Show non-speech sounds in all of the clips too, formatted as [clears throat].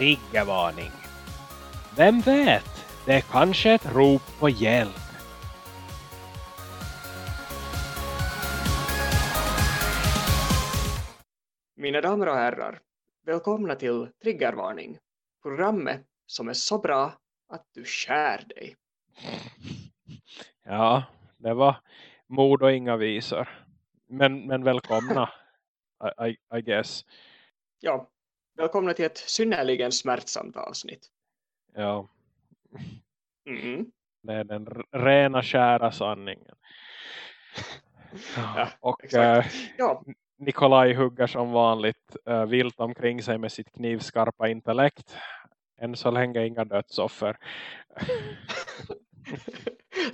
triggervarning. Vem vet, det är kanske ett rop på hjälp. Mina damer och herrar, välkomna till Triggervarning. Programmet som är så bra att du skär dig. Ja, det var mod och inga visor. Men, men välkomna, [laughs] I, I, I guess. Ja, välkomna till ett synnerligen smärtsamt avsnitt. Ja, Mm. det är den rena kära sanningen. Ja, och eh, Ja, Nikolaj hugger som vanligt eh, vilt omkring sig med sitt knivskarpa intellekt. Än så länge inga dödsoffer. [laughs]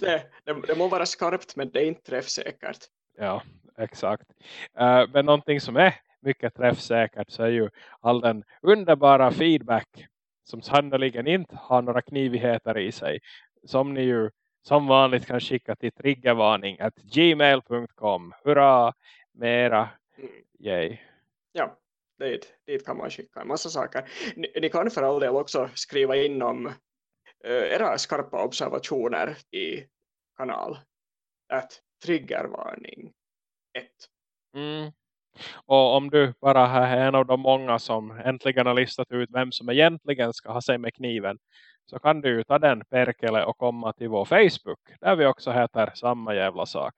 det, det, det må vara skarpt men det är inte träffsäkert. Ja, exakt. Eh, men någonting som är mycket träffsäkert så är ju all den underbara feedback som sannoliken inte har några knivigheter i sig. Som ni ju som vanligt kan skicka till triggervarning at gmail.com. Hurra! Mera Mm. yay. Ja, dit, dit kan man skicka en massa saker. Ni, ni kan för all del också skriva in om eh, era skarpa observationer i kanal. Att triggervarning 1. Mm. Och om du bara är en av de många som äntligen har listat ut vem som egentligen ska ha sig med kniven. Så kan du ta den perkele och komma till vår Facebook. Där vi också heter samma jävla sak.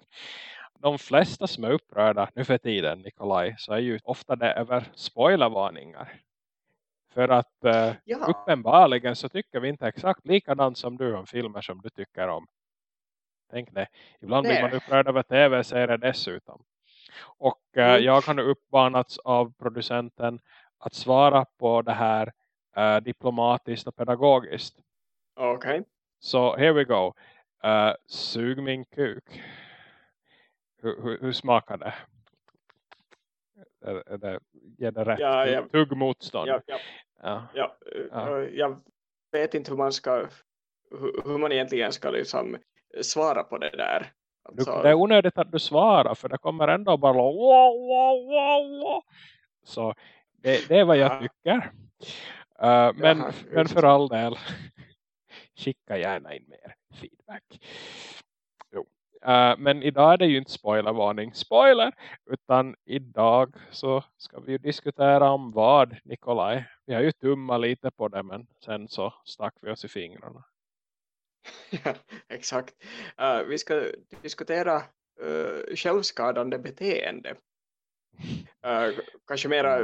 De flesta som är upprörda nu för tiden Nikolaj. Så är ju ofta det över spoilervarningar. För att eh, Ja, uppenbarligen så tycker vi inte exakt likadant som du om filmer som du tycker om. Tänk det. Ibland blir Nej. man upprörd över tv-serier dessutom. Och eh, Mm. jag har nu uppmanats av producenten att svara på det här eh, diplomatiskt och pedagogiskt. okej. Så here we go. Uh, sug min kuk. Hur, hur, hur smakar det? Är, är det ger det rätt Ja, tugg- ja. tuggmotstånd? Ja, ja, Ja. ja, Ja. Jag vet inte hur man ska hur, hur man egentligen ska liksom svara på det där. Du, Alltså, det är onödigt att du svarar för det kommer ändå bara wow, wow, wow. Så det, det är vad jag Ja. tycker. Uh, men, Jaha, men för all del [laughs] skicka gärna in mer feedback. Uh, men idag är det ju inte spoilervarning. Spoiler! Utan idag så ska vi ju diskutera om vad Nikolaj. Vi har ju tummat lite på det men sen så stack vi oss i fingrarna. [laughs] Ja, exakt. Eh, vi ska diskutera uh, självskadande beteende. Eh, kanske mera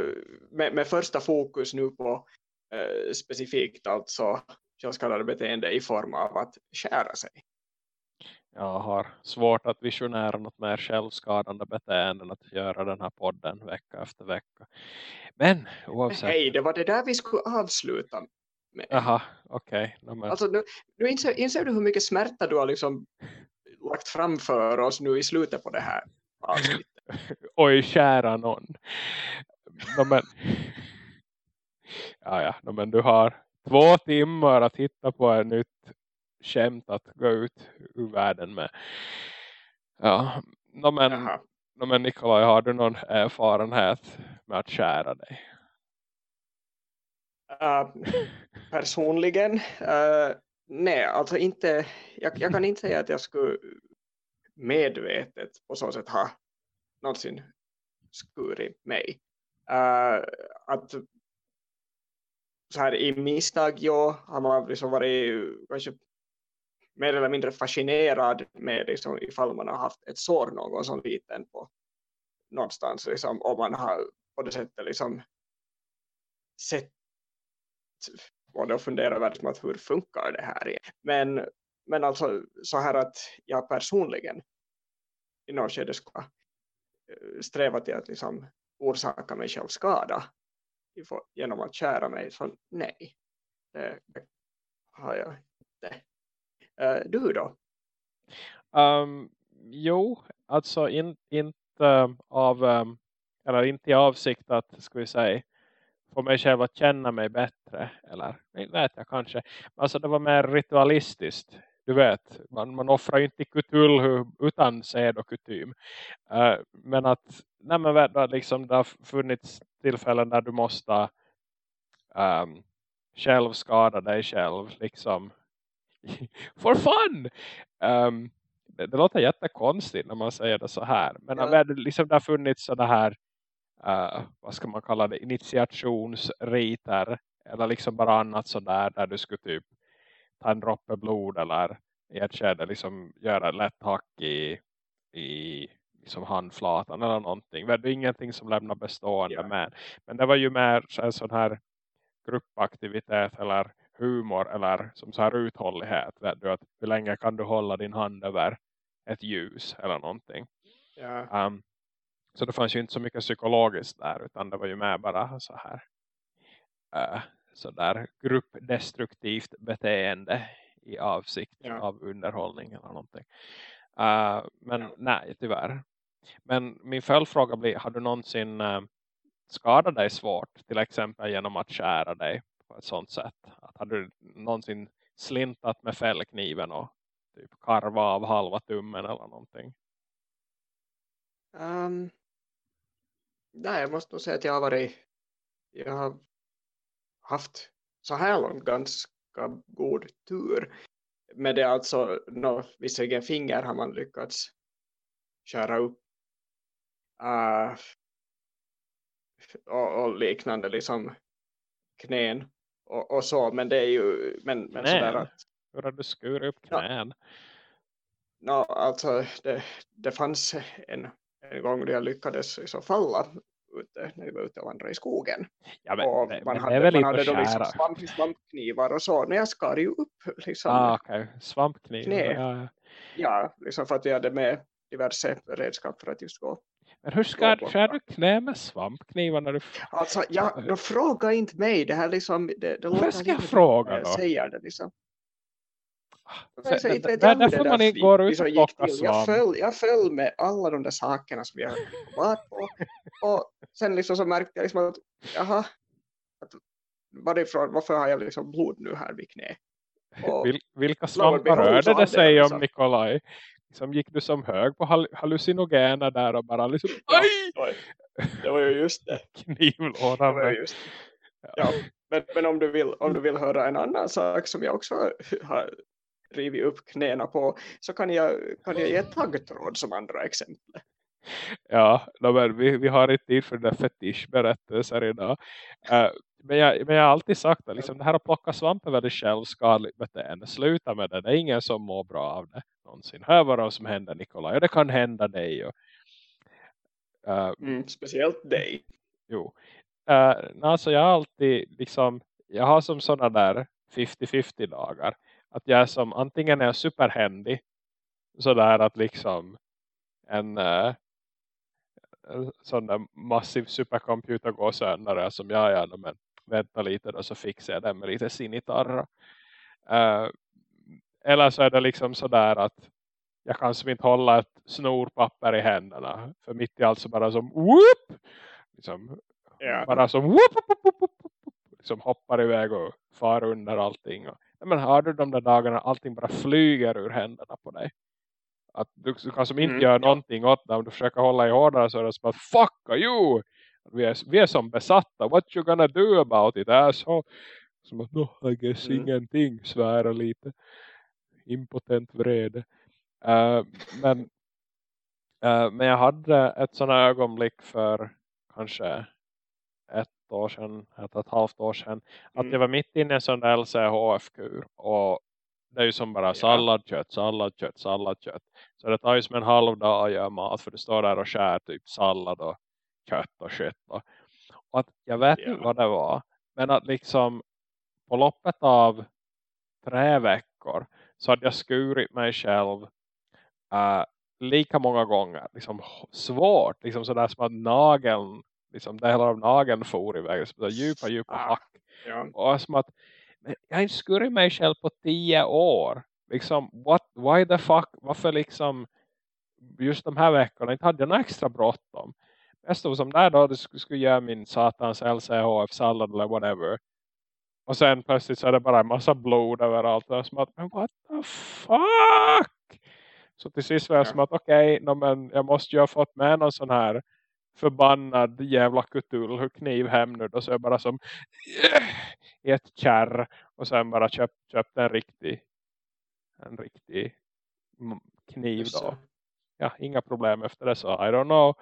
med, med första fokus nu på eh, specifikt alltså självskadande beteende i form av att skära sig. Jag har svårt att visionära något mer självskadande beteende än att göra den här podden vecka efter vecka. Men oavsett. Hej, det var det där vi skulle avsluta med. Jaha, okej. Okay. men, Alltså, nu, nu inser, inser du hur mycket smärta du har liksom lagt framför oss nu i slutet på det här avsnittet? [laughs] oj, kära någon. No, men, ja, ja, no, men du har två timmar att hitta på ett nytt skämt att gå ut ur världen med. Ja, no, men, no, men Nikolaj, har du någon erfarenhet med att kära dig? Uh, personligen, uh, nej, alltså inte, jag, jag kan inte säga att jag skulle medvetet på så sätt ha någonsin skurit mig. Uh, att så här i misstag, ja, har man liksom varit kanske mer eller mindre fascinerad med liksom, ifall man har haft ett sår någon som liten på någonstans, liksom, om man har på det sättet liksom sett och då funderar jag liksom hur funkar det här? Men, men alltså så här att jag personligen i något skede ska eh, sträva till att liksom orsaka mig själv skada genom att kära mig, så nej, det, har jag inte. Eh, du då? Um, jo, alltså in, inte um, av um, eller inte i avsikt att ska vi säga få mig själv att känna mig bättre eller? Vet jag kanske. Alltså det var mer ritualistiskt. Du vet, man, man offrar ju inte Cthulhu utan sed och kutym uh, men att nej men du, liksom, det har funnits tillfällen där du måste um, själv skada dig själv liksom. [laughs] For fun! Um, det, det låter jättekonstigt när man säger det så här men ja. det, liksom, det har funnits sådana här uh, vad ska man kalla det initiationsriter eller liksom bara annat sådär där du skulle typ ta en droppe blod eller i ett skede liksom göra ett lätt hack i, i liksom handflatan eller någonting. Det är ingenting som lämnar bestående yeah. med. Men det var ju mer en sån här gruppaktivitet eller humor eller som så här uthållighet. Vet du, att hur länge kan du hålla din hand över ett ljus eller någonting. Yeah. Um, så det fanns ju inte så mycket psykologiskt där utan det var ju mer bara så här uh, så där gruppdestruktivt beteende i avsikt ja. av underhållning eller någonting. Uh, men ja. nej, tyvärr. Men min följdfråga blir, har du någonsin uh, skadat dig svårt? Till exempel genom att skära dig på ett sånt sätt. Att har du någonsin slintat med fällkniven och typ karva av halva tummen eller någonting? Um, nej, jag måste nog säga att jag har varit jag har haft så här långt ganska god tur. Med det alltså, no, visserligen finger har man lyckats köra upp uh, och, och, liknande liksom knän och, och, så, men det är ju men, men sådär att hur har du skurit upp knän? No, no, alltså det, det fanns en, en gång då jag lyckades så falla ute, när vi var ute och vandrade i skogen. Ja, men, och man hade, man hade då liksom svamp, svampknivar och så. när jag skar ju upp liksom, ah, okay. svampknivar. Ja, ja. ja, liksom för att vi hade med diverse redskap för att just gå. Men hur ska, skär du knä med svampknivar när du... Alltså, ja, då fråga inte mig. Det här liksom... Det, det Varför ska jag fråga då? Säger det liksom. Så, så, det, det är därför man inte går ut och. Jag föll, jag föll med alla de där sakerna som jag var på. Och sen liksom så märkte jag liksom att, jaha, att varifrån, varför har jag liksom blod nu här vid knä? Och, Vil, vilka svampar rörde det sig om Nikolaj? Liksom gick du som hög på hallucinogener där och bara liksom, aj! Det var ju just det. [laughs] Knivlådan. Det just det. Ja. Men, men om, du vill, om du vill höra en annan sak som jag också har rivit upp knäna på så kan jag, kan jag ge taggtråd som andra exempel. Ja, men vi, vi har inte tid för den fetischberättelser idag. Uh, men, jag, men jag har alltid sagt att liksom, det här att plocka svamp är väldigt självskadligt beteende. Sluta med det. Det är ingen som mår bra av det någonsin. Hör vad som händer Nikolaj. Och det kan hända dig. Och, uh, mm, speciellt dig. Jo. Uh, alltså jag har alltid liksom, jag har som sådana där 50-50 dagar att jag är som antingen är superhändig sådär att liksom en, en sån där massiv supercomputer går sönder som jag gör men vänta lite då så fixar jag det med lite sinitarra uh, eller så är det liksom sådär att jag kan som inte hålla ett snorpapper i händerna för mitt i allt så bara som whoop liksom, yeah. bara som whoop, whoop, whoop, whoop, liksom hoppar iväg och far under allting och men har du de där dagarna allting bara flyger ur händerna på dig. Att du, du kan som inte mm, göra ja. någonting åt det. Om du försöker hålla i hårdare så är det som att fuck you! Vi är, vi är som besatta. What you gonna do about it? Asshole? Som att no, I guess mm. ingenting. Svära lite. Impotent vrede. Uh, men, uh, men jag hade ett sådant ögonblick för kanske år sedan, ett ett halvt år sedan. Att mm. jag var mitt inne i en sån där LCHF-kur. Och det är ju som bara salladkött, salladkött, salladkött. Så det tar ju som en halv dag att göra mat. För du står där och skär typ sallad och kött och kött. Och, och att jag vet ja. inte vad det var. Men att liksom på loppet av tre veckor så hade jag skurit mig själv uh, lika många gånger. Liksom svårt. Liksom sådär som att nageln liksom delar av nageln for iväg. Så djupa, djupa ah, hack. Ja. Och som att jag har inte skurit mig själv på tio år. Liksom, what, why the fuck? Varför liksom just de här veckorna inte hade jag något extra bråttom. Jag stod som där då, det skulle, skulle göra min satans LCHF-sallad eller whatever. Och sen plötsligt så är det bara en massa blod överallt. Och som att, men what the fuck? Så till sist var jag ja. som att, okej, okay, no, men jag måste ju ha fått med någon sån här förbannad jävla kutull kniv hem nu. Och så är bara som i ett kärr. Och sen bara köpt, köpt en riktig en riktig kniv då. Ja, inga problem efter det så I don't know.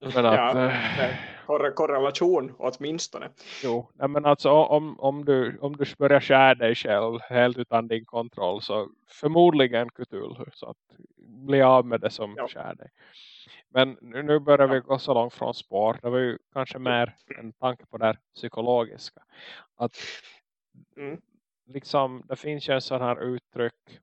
Men att, ja, äh, korrelation åtminstone. Jo, men alltså om, om, du, om du börjar skära dig själv helt utan din kontroll så förmodligen kutul så att bli av med det som ja. skär dig. Men nu börjar ja. vi gå så långt från spår. Det var ju kanske mer en tanke på det psykologiska. Att mm. liksom, det finns ju en sån här uttryck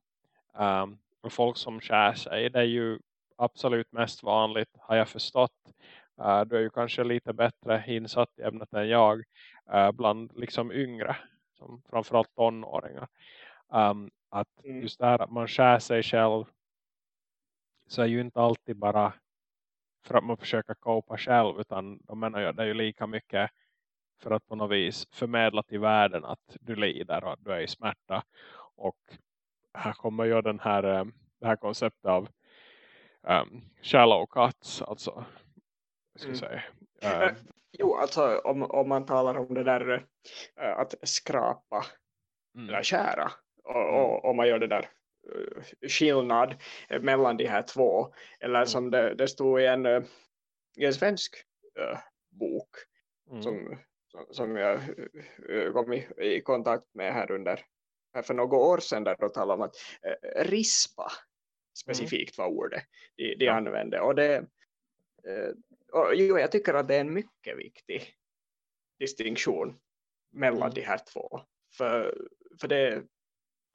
um, folk som skär sig. Det är ju absolut mest vanligt har jag förstått. Uh, du är ju kanske lite bättre insatt i ämnet än jag. Uh, bland liksom yngre. Som framförallt tonåringar. Um, att mm. just det här att man skär sig själv. Så är ju inte alltid bara för att man försöker kopa själv. Utan de menar ju, det är ju lika mycket för att på något vis förmedla till världen att du lider och att du är i smärta. Och här kommer ju den här, eh, det här konceptet av um, shallow cuts. Alltså, ska mm. säga. Uh, jo, alltså om, om man talar om det där uh, att skrapa mm. eller skära. Och, mm. och, och man gör det där uh, skillnad mellan de här två. Eller mm. som det, det stod i en, i en svensk bok mm. som, som jag kom i, kontakt med här under för några år sedan där de talade om att eh, rispa specifikt mm. var ordet de, de ja. använde. Och det, eh, och, jo, jag tycker att det är en mycket viktig distinktion mellan mm. de här två. För, för det,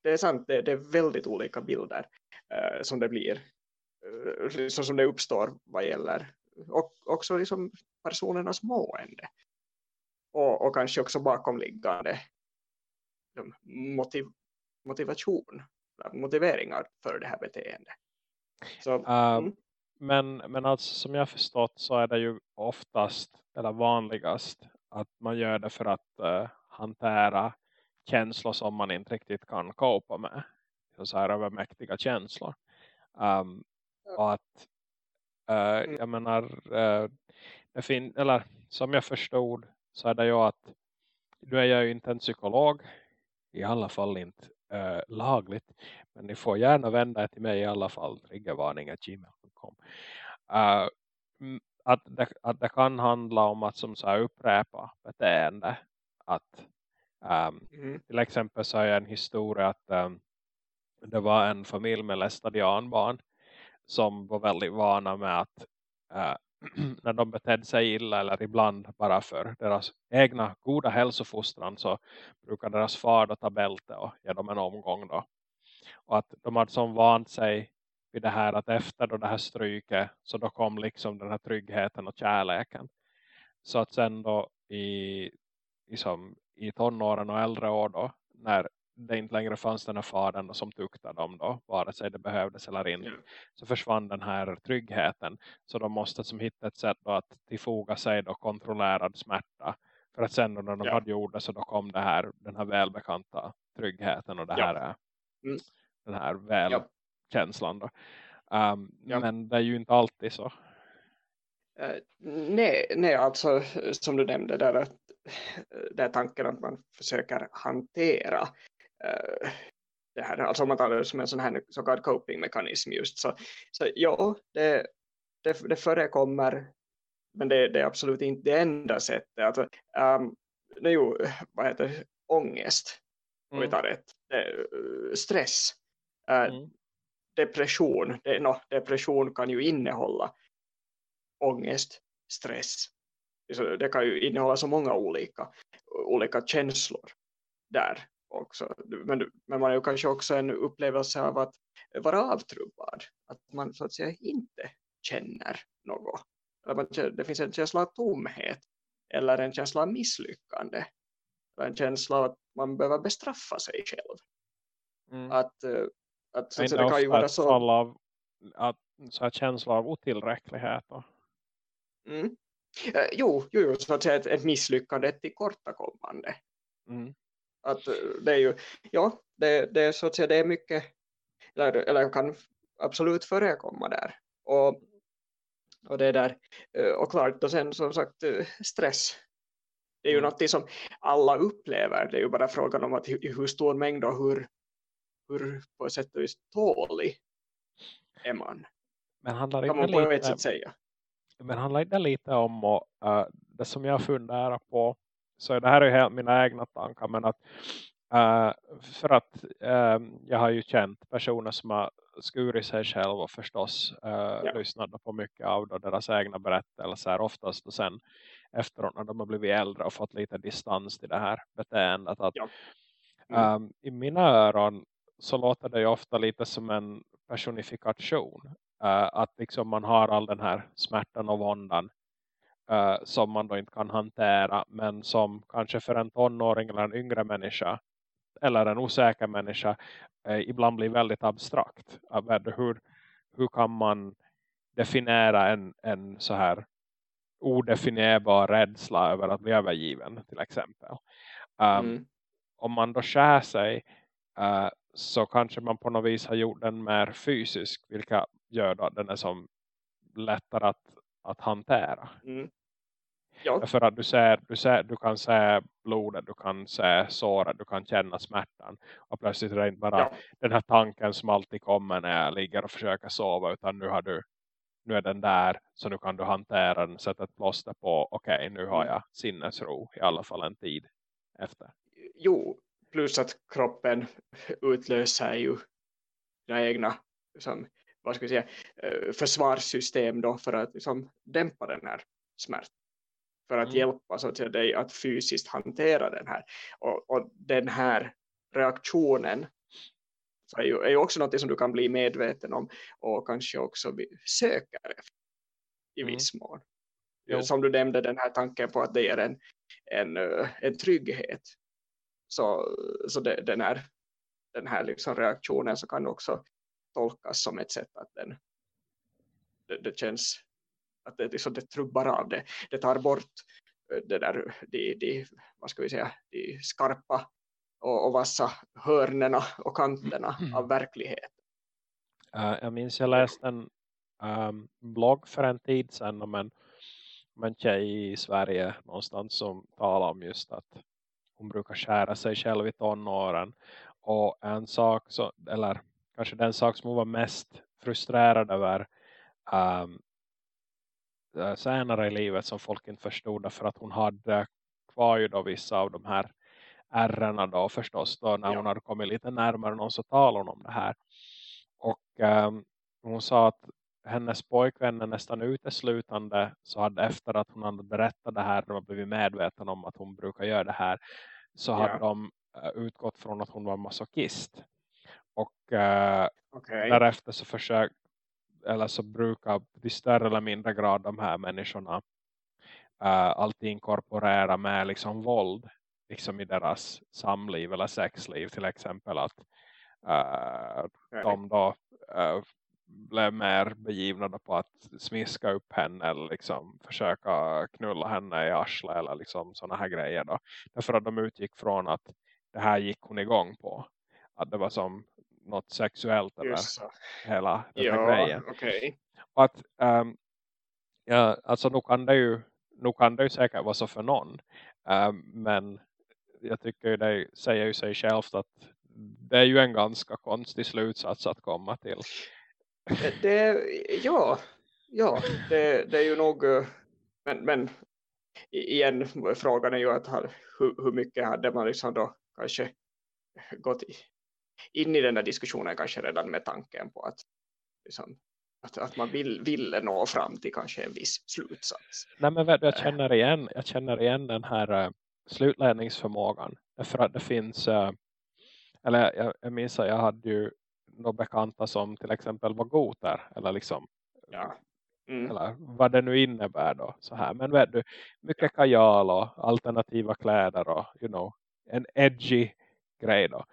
det är sant, det, det är väldigt olika bilder eh, som det blir. Eh, så som det uppstår vad gäller och också liksom personernas mående. Och, och kanske också bakomliggande motiv, motivation, motiveringar för det här beteendet. Så, uh, mm. men, men alltså som jag förstått så är det ju oftast eller vanligast att man gör det för att uh, hantera känslor som man inte riktigt kan kopa med. Så här övermäktiga känslor. Um, och att uh, jag menar uh, det fin eller som jag förstod så är det ju att nu är jag ju inte en psykolog i alla fall inte äh, lagligt. Men ni får gärna vända er till mig i alla fall. Triggervarning.gmail.com äh, att, det, att det kan handla om att som så här upprepa beteende. Att um, mm. till exempel så har jag en historia att um, det var en familj med lästadianbarn som var väldigt vana med att uh, [clears throat] när de betedde sig illa eller ibland bara för deras egna goda hälsofostran så brukar deras far då ta bälte och ge dem en omgång då. Och att de hade som vant sig vid det här att efter då det här stryket så då kom liksom den här tryggheten och kärleken. Så att sen då i, liksom, i tonåren och äldre år då när det inte längre fanns den här fadern som tuktade dem då, vare sig det behövdes eller inte, mm. så försvann den här tryggheten. Så de måste som hitta ett sätt då att tillfoga sig då kontrollerad smärta. För att sen när de ja. hade gjort det så då kom det här, den här välbekanta tryggheten och det här, ja. mm. den här välkänslan då. Um, ja. Men det är ju inte alltid så. Uh, nej, nej, alltså som du nämnde där att det är tanken att man försöker hantera det här, alltså om man det som en sån här så kallad coping-mekanism just. Så, så ja, det, det, det förekommer men det, det, är absolut inte det enda sättet. Alltså, um, det är ju, vad heter ångest mm. vi tar ett, det, stress. Uh, mm. depression det, no, depression kan ju innehålla ångest, stress. Det kan ju innehålla så många olika olika känslor där också. Men, men man har ju kanske också en upplevelse av att vara avtrubbad. Att man så att säga inte känner något. det finns en känsla av tomhet. Eller en känsla av misslyckande. Eller en känsla av att man behöver bestraffa sig själv. Mm. Att, eh, att så att det kan ju vara så. Av, att, så här känsla av otillräcklighet. Mm. Eh, jo, jo, så att säga ett, ett misslyckande, ett tillkortakommande. Mm att eh, det är ju, ja, det, det är så att säga, det är mycket, eller, eller kan absolut förekomma där. Och och det där eh, och klart och sen som sagt eh, stress det är ju mm. något som alla upplever det är ju bara frågan om att hur stor mängd och hur, hur på sätt och vis tålig är man men handlar kan man på lite, ett sätt säga men handlar inte lite om och, uh, det som jag funderar på så det här är helt mina egna tankar men att uh, för att uh, jag har ju känt personer som har skurit sig själv och förstås uh, ja. lyssnat på mycket av då deras egna berättelser oftast och sen efteråt när de har blivit äldre och fått lite distans till det här beteendet att ja. mm. um, i mina öron så låter det ju ofta lite som en personifikation uh, att liksom man har all den här smärtan och våndan uh, som man då inte kan hantera men som kanske för en tonåring eller en yngre människa eller en osäker människa uh, ibland blir väldigt abstrakt. hur, hur kan man definiera en, en så här odefinierbar rädsla över att bli övergiven till exempel. Um, mm. Om man då skär sig uh, så kanske man på något vis har gjort den mer fysisk vilka gör då den är som lättare att, att hantera. Mm. Ja. För att du, ser, du, ser, du kan se blodet, du kan se såret, du kan känna smärtan. Och plötsligt är det inte bara ja. den här tanken som alltid kommer när jag ligger och försöker sova. Utan nu har du nu är den där så nu kan du hantera den, sätta ett plåster på okej okay, nu har mm. jag sinnesro i alla fall en tid efter. Jo, plus att kroppen utlöser ju sina egna som, vad ska vi säga, eh, försvarssystem då för att liksom, dämpa den här smärtan. För att mm. hjälpa så att säga, dig att fysiskt hantera den här. Och, och den här reaktionen är ju, är ju också något som du kan bli medveten om och kanske också söker efter i mm. viss mån. Jo. Som du nämnde den här tanken på att det är en, en, eh, en trygghet. Så, så det, den här, den här liksom reaktionen så kan också tolkas som ett sätt att den, det, det känns att det, liksom, det trubbar av det. Det tar bort eh, det där, de, de, vad ska vi säga, de skarpa och, och vassa hörnerna och kanterna mm. av verkligheten. Uh, jag minns jag läste en um, blogg för en tid sedan om en, om en tjej i Sverige någonstans som talar om just att hon brukar skära sig själv i tonåren. Och en sak, så, eller kanske den sak som hon var mest frustrerad över um, senare i livet som folk inte förstod för att hon hade kvar ju då vissa av de här ärrarna då förstås då när ja. hon hade kommit lite närmare någon så talade hon om det här. Och um, hon sa att hennes pojkvänner nästan uteslutande så hade efter att hon hade berättat det här och blivit medveten om att hon brukar göra det här så ja. hade de uh, utgått från att hon var masochist. Och uh, eh, okay. därefter så försökte eller så brukar i större eller mindre grad de här människorna uh, alltid inkorporera med liksom våld liksom i deras samliv eller sexliv till exempel att uh, de då uh, blev mer begivna på att smiska upp henne eller liksom försöka knulla henne i arslet eller liksom sådana här grejer då. Därför att de utgick från att det här gick hon igång på. Att det var som något sexuellt över hela den ja, här grejen. Okay. Och att um, ja, alltså nu kan det ju nu kan det ju säkert vara så för någon. Um, men jag tycker det säger ju sig självt att det är ju en ganska konstig slutsats att komma till. Det, ja, ja det, det är ju nog eh, men, men igen frågan är ju att hur, hur mycket hade man liksom då kanske gått in i den här diskussionen kanske redan med tanken på att, liksom, att, att man vill, ville nå fram till kanske en viss slutsats. Nej men jag känner igen, jag känner igen den här uh, slutledningsförmågan. Därför att det finns, uh, eller jag, jag minns att jag hade ju några bekanta som till exempel var goter. Eller liksom, ja. Mm. Eller vad det nu innebär då. Så här. Men vet du, mycket kajal och alternativa kläder och you know, en edgy grej då.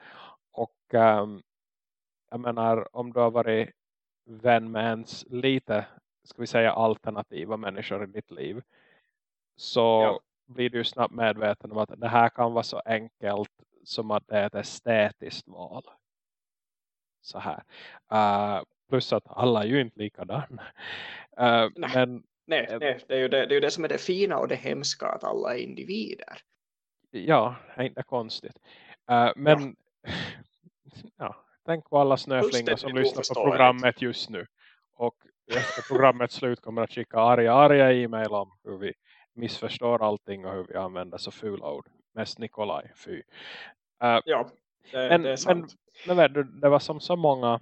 Och um, jag menar, om du har varit vän med ens lite, ska vi säga alternativa människor i ditt liv. Så ja. blir du snabbt medveten om att det här kan vara så enkelt som att det är ett estetiskt val. Så här. Uh, plus att alla är ju inte likadana. Uh, nej, men, nej, nej det, är ju det, det är det som är det fina och det hemska att alla är individer. Ja, det är inte konstigt. Uh, men ja. [laughs] ja. tänk på alla snöflingor som lyssnar på programmet just nu. Och efter programmets slut kommer att skicka arga, arga e-mail om hur vi missförstår allting och hur vi använder så fula ord. Mest Nikolaj, fy. Uh, ja, det, men, det är sant. Men, men det, det var som så många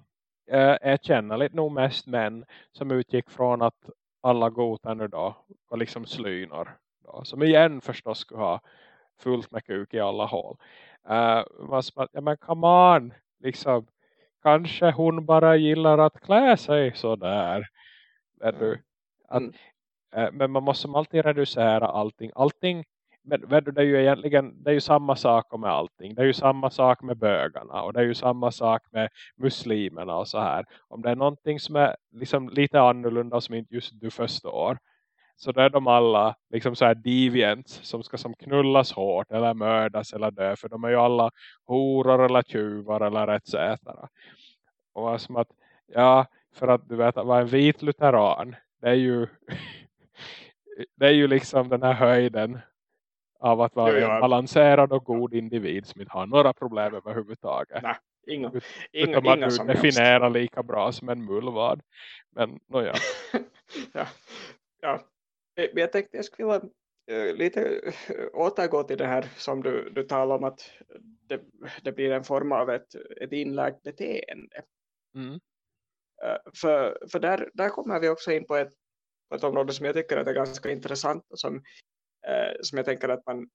uh, erkänneligt nog mest män som utgick från att alla gotar nu då var liksom slynor. Då, som igen förstås skulle ha fullt med kuk i alla hål. Uh, ja men come on, liksom kanske hon bara gillar att klä sig sådär. Mm. Du, att, mm. äh, men man måste alltid reducera allting. Allting men det är ju egentligen det är ju samma sak med allting. Det är ju samma sak med bögarna och det är ju samma sak med muslimerna och så här. Om det är någonting som är liksom lite annorlunda som inte just du förstår så då är de alla liksom så här deviants som ska som knullas hårt eller mördas eller dö. För de är ju alla horor eller tjuvar eller etc. Och som att, ja, för att du vet att vara en vit lutheran, det är ju [laughs] det är ju liksom den här höjden av att vara en balanserad och god individ som inte har några problem överhuvudtaget. Nej, inga, inga, Utom inga att du definierar lika bra som en mullvad. Men, no, [laughs] ja. ja. ja. Jag tänkte jag skulle vilja lite återgå till det här som du, du talar om att det, det blir en form av ett, ett inlagt beteende. Mm. För för där, där kommer vi också in på ett, på ett område som jag tycker är ganska intressant och som, som jag tänker att man,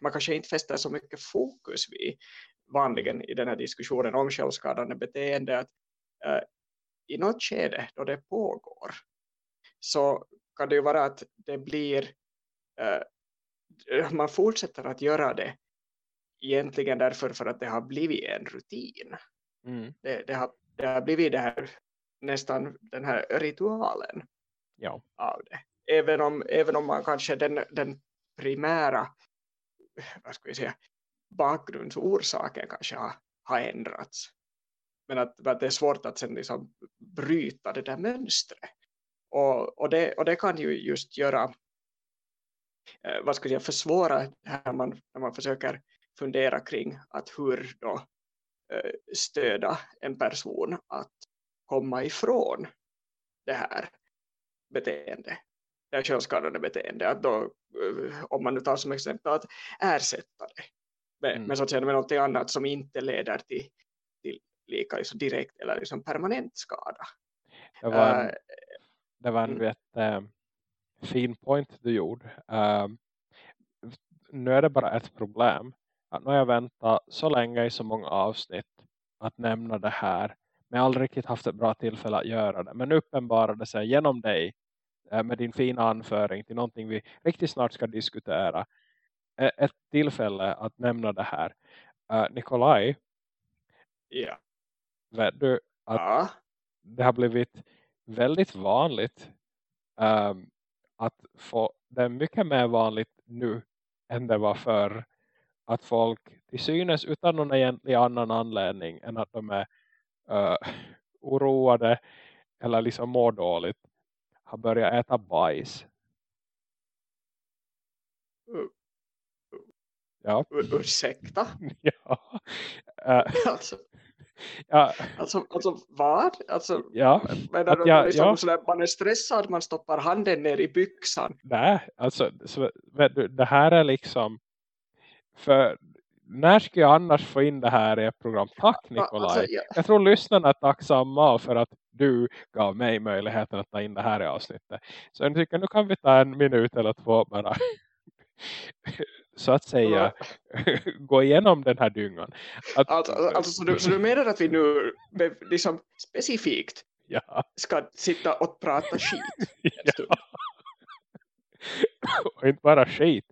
man kanske inte fäster så mycket fokus vid vanligen i den här diskussionen om självskadande beteende att i något skede då det pågår så kan det ju vara att det blir uh, man fortsätter att göra det egentligen därför för att det har blivit en rutin. Mm. Det, det, har, det har blivit det här, nästan den här ritualen ja. av det. Även om, även om man kanske den, den primära vad ska vi säga, bakgrundsorsaken kanske har, har ändrats. Men att, att det är svårt att sen liksom bryta det där mönstret. Och, och, det, och det kan ju just göra eh, vad ska jag försvåra när man, när man försöker fundera kring att hur då eh, stöda en person att komma ifrån det här beteendet det här självskadande beteende att då, eh, om man nu tar som exempel att ersätta det med, mm. med, så att säga, med något annat som inte leder till, till lika liksom direkt eller liksom permanent skada. Var det var en mm. vet, äh, fin point du gjorde. Äh, nu är det bara ett problem. Att nu har jag väntat så länge i så många avsnitt att nämna det här. Men jag har aldrig riktigt haft ett bra tillfälle att göra det. Men uppenbarade sig genom dig äh, med din fina anföring till någonting vi riktigt snart ska diskutera. Ett tillfälle att nämna det här. Uh, Nikolaj. Ja. Vet du att ja. det har blivit väldigt vanligt um, att få, det är mycket mer vanligt nu än det var förr att folk till synes utan någon egentlig annan anledning än att de är uh, [laughs] oroade eller liksom mår dåligt har börjat äta bajs. Ja. Ursäkta? [laughs] ja. Uh, [laughs] alltså, Ja. Alltså, alltså vad? Alltså, ja. Menar du jag, liksom, ja. sådär, man är stressad, man stoppar handen ner i byxan? Nej, alltså så, det här är liksom för när ska jag annars få in det här i ett program? Tack Nikolaj. Alltså, ja. Jag tror lyssnarna är tacksamma för att du gav mig möjligheten att ta in det här i avsnittet. Så jag tycker nu kan vi ta en minut eller två bara så att säga [laughs] gå igenom den här dyngan. Att, alltså, alltså så, du, så du menar att vi nu liksom specifikt ja. ska sitta och prata skit? [laughs] ja. [laughs] och inte bara skit.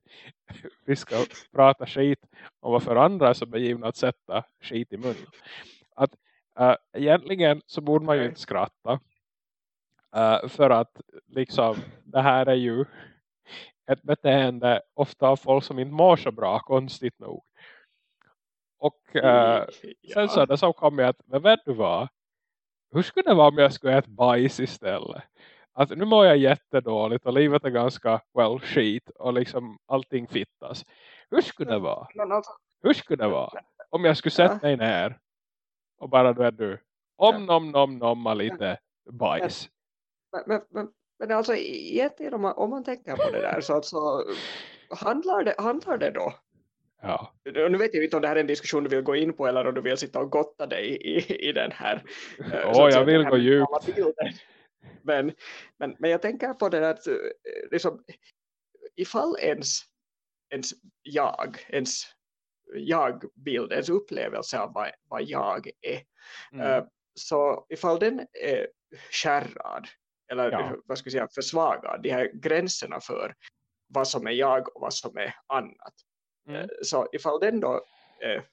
Vi ska prata skit om varför andra är så begivna att sätta skit i munnen. Att uh, egentligen så borde man ju inte skratta. Uh, för att liksom det här är ju ett beteende ofta av folk som inte mår så bra, konstigt nog. Och äh, ja. sen så det som kommer att, men vet du vad? hur skulle det vara om jag skulle äta bajs istället? Alltså, nu mår jag jättedåligt och livet är ganska well shit och liksom allting fittas. Hur skulle det vara? Alltså, hur skulle det vara om jag skulle sätta mig ner och bara du är du om nom nom nomma lite bajs. Men, men, men, alltså egentligen om man, om man tänker på det där så alltså, handlar, det, handlar det då Ja. Nu vet jag inte om det här är en diskussion du vill gå in på eller om du vill sitta och gotta dig i, i den här. Åh, oh, jag vill gå djupt. Men, men, men jag tänker på det där att liksom, ifall ens, ens jag, ens jag-bild, ens upplevelse av vad, vad jag är. Mm. Så ifall den är skärrad eller ja. vad ska jag säga, försvagad, de här gränserna för vad som är jag och vad som är annat. Mm. Så ifall den då är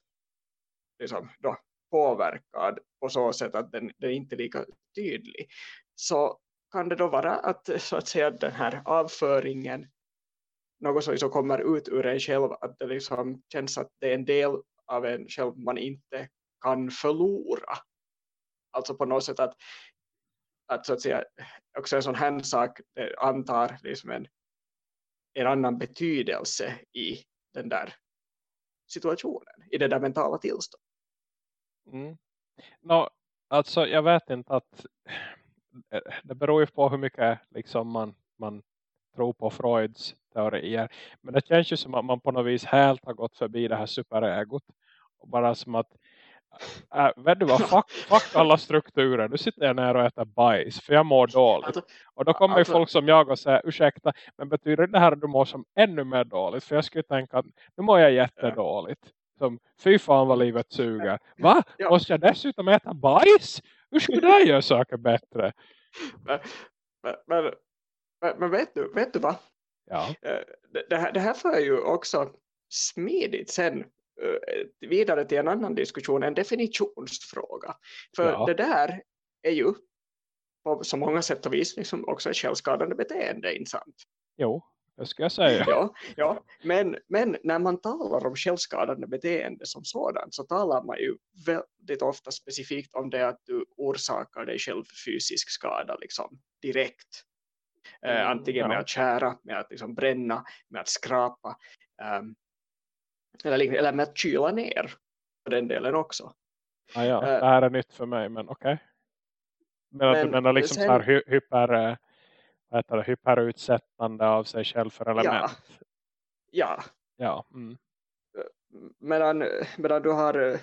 liksom då påverkad på så sätt att den, den inte är lika tydlig så kan det då vara att så att säga den här avföringen något som liksom kommer ut ur en själv att det liksom känns att det är en del av en själv man inte kan förlora. Alltså på något sätt att, att så att säga också en sån här sak eh, antar liksom en, en annan betydelse i den där situationen, i det där mentala tillståndet. Mm. No, alltså jag vet inte att eh, det beror ju på hur mycket liksom man, man tror på Freuds teorier. Men det känns ju som att man på något vis helt har gått förbi det här superegot. Och bara som att äh, vet du vad, [laughs] fuck, fuck alla strukturer. Nu sitter jag ner och äter bajs för jag mår dåligt. Alltså, och då kommer alltså, ju folk som jag och säger, ursäkta, men betyder det här att du mår som ännu mer dåligt? För jag skulle tänka att nu mår jag jättedåligt. Som, fy fan vad livet suger. [laughs] Va? Måste jag dessutom äta bajs? Hur skulle det göra saker bättre? [laughs] Men, men, men, men vet, du, vet du vad? Ja. Eh, det, det, här, det här för ju också smidigt sen vidare till en annan diskussion, en definitionsfråga. För ja. det där är ju på så många sätt och vis liksom också ett självskadande beteende, inte sant? Jo, det ska jag säga. Ja, ja. Men, men när man talar om självskadande beteende som sådant så talar man ju väldigt ofta specifikt om det att du orsakar dig själv fysisk skada liksom, direkt. Eh, mm, antingen ja. med att kära, med att liksom bränna, med att skrapa um, eller, eller med att kyla ner på den delen också. Ah, ja, uh, det här är nytt för mig, men okej. Okay. Men, men du menar liksom sen, så här hy hyper, äh, det, hyperutsättande av sig själv för element? Ja. Ja. ja mm. medan, medan du har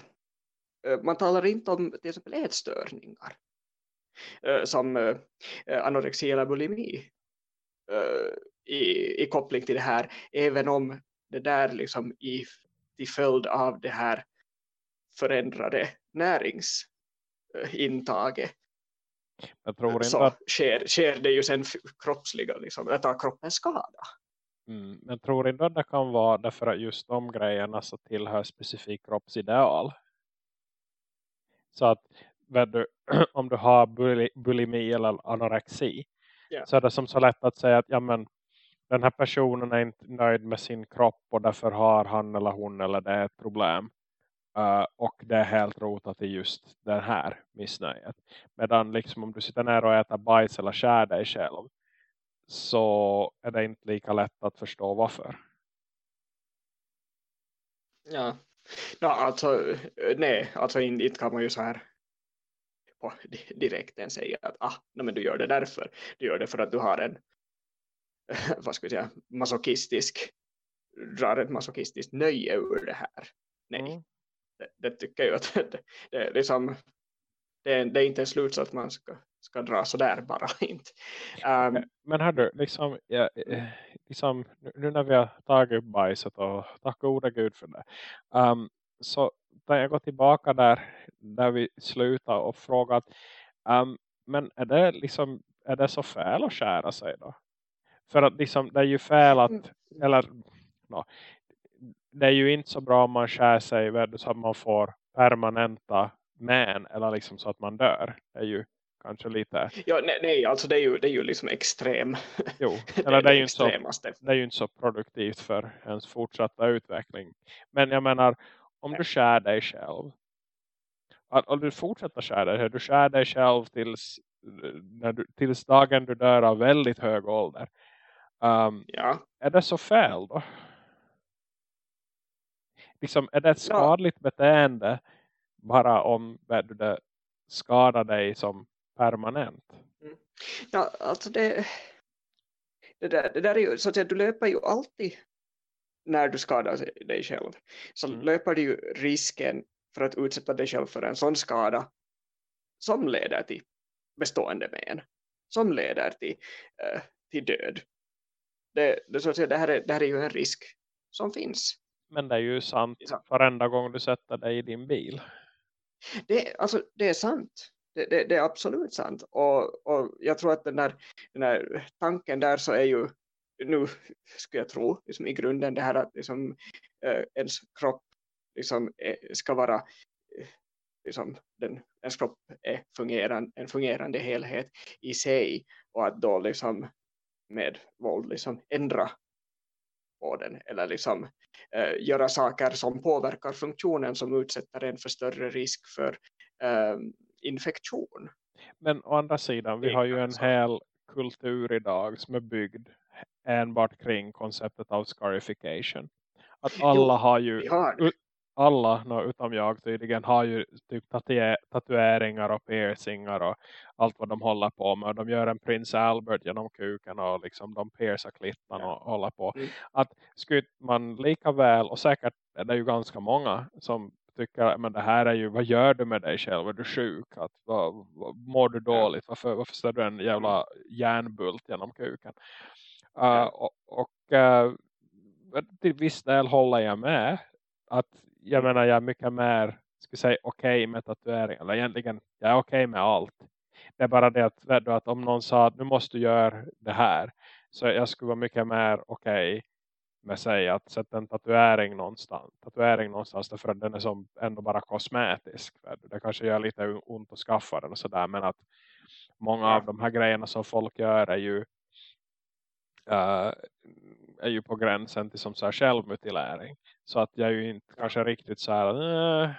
man talar inte om till exempel ätstörningar som anorexi eller bulimi i, i koppling till det här även om det där liksom i, till följd av det här förändrade näringsintaget jag tror inte så att... sker, sker det ju sen kroppsliga liksom, att tar kroppen skada. Mm, men tror inte att det kan vara därför att just de grejerna så tillhör specifik kroppsideal. Så att du, [clears throat] om du har bulimi eller anorexi yeah. så är det som så lätt att säga att ja, men, den här personen är inte nöjd med sin kropp och därför har han eller hon eller det är ett problem. Uh, och det är helt rotat i just det här missnöjet. Medan liksom om du sitter ner och äter bajs eller skär dig själv så är det inte lika lätt att förstå varför. Ja, no, alltså nej, alltså inte kan man ju så här direkt säga att ah, no, men du gör det därför. Du gör det för att du har en [laughs] vad ska jag säga, masochistisk drar ett masochistiskt nöje ur det här. Nej, mm. det, det, tycker jag att [laughs] det, det, liksom, det, det är inte en slutsats man ska, ska dra sådär bara [laughs] inte. Um, men hördu, liksom, ja, eh, liksom, nu när vi har tagit upp bajset och tack gode gud för det. Um, så när jag går tillbaka där, där vi slutar och frågar um, men är det liksom är det så fel att skära sig då? För att liksom, det är ju fel att, mm. eller no, det är ju inte så bra om man skär sig så att man får permanenta män eller liksom så att man dör. Det är ju kanske lite... Ja, nej, nej alltså det är ju, det är ju liksom extrem. Jo, [laughs] eller det, är, det, är ju inte så, det är ju inte så produktivt för ens fortsatta utveckling. Men jag menar, om du skär dig själv om du fortsätter skära dig, du skär dig själv tills, när du, tills dagen du dör av väldigt hög ålder. Um, ja. Är det så fel då? Liksom, är det ett skadligt ja. beteende bara om du det skadar dig som permanent? Mm. Ja, alltså det, det, där, det där är ju så att du löper ju alltid när du skadar dig själv så mm. löper du ju risken för att utsätta dig själv för en sån skada som leder till bestående men som leder till, äh, till död. Det, det, så att säga, det, här är, det här är ju en risk som finns. Men det är ju sant varenda gång du sätter dig i din bil. Det, alltså, det är sant. Det, det, det, är absolut sant. Och, och jag tror att den där, den där tanken där så är ju nu skulle jag tro liksom i grunden det här att liksom, eh, ens kropp liksom, eh, ska vara eh, liksom, den, ens kropp är fungerande, en fungerande helhet i sig och att då liksom med våld liksom ändra på den eller liksom eh, göra saker som påverkar funktionen som utsätter en för större risk för eh, infektion. Men å andra sidan, vi har ju en hel kultur idag som är byggd enbart kring konceptet av scarification. Att alla jo, har ju, har alla no, utom jag tydligen har ju typ tatueringar och piercingar och allt vad de håller på med. De gör en prins Albert genom kuken och liksom de piercar klittan och håller på. Mm. Att skulle man lika väl, och säkert är det ju ganska många som tycker men det här är ju, vad gör du med dig själv? Är du sjuk? Att, vad, vad, mår du dåligt? Varför, varför står du en jävla mm. järnbult genom kuken? Uh, och, och uh, till viss del håller jag med. Att jag menar jag är mycket mer ska säga okej okay med tatuering. Eller egentligen jag är okej okay med allt. Det är bara det att, att om någon sa att nu måste du göra det här. Så jag skulle vara mycket mer okej okay med sig att sätta en tatuering någonstans. Tatuering någonstans därför att den är som ändå bara kosmetisk. Det kanske gör lite ont att skaffa den och sådär. Men att många av de här grejerna som folk gör är ju uh, är ju på gränsen till som så här självmutilering. Så att jag är ju inte kanske riktigt så här,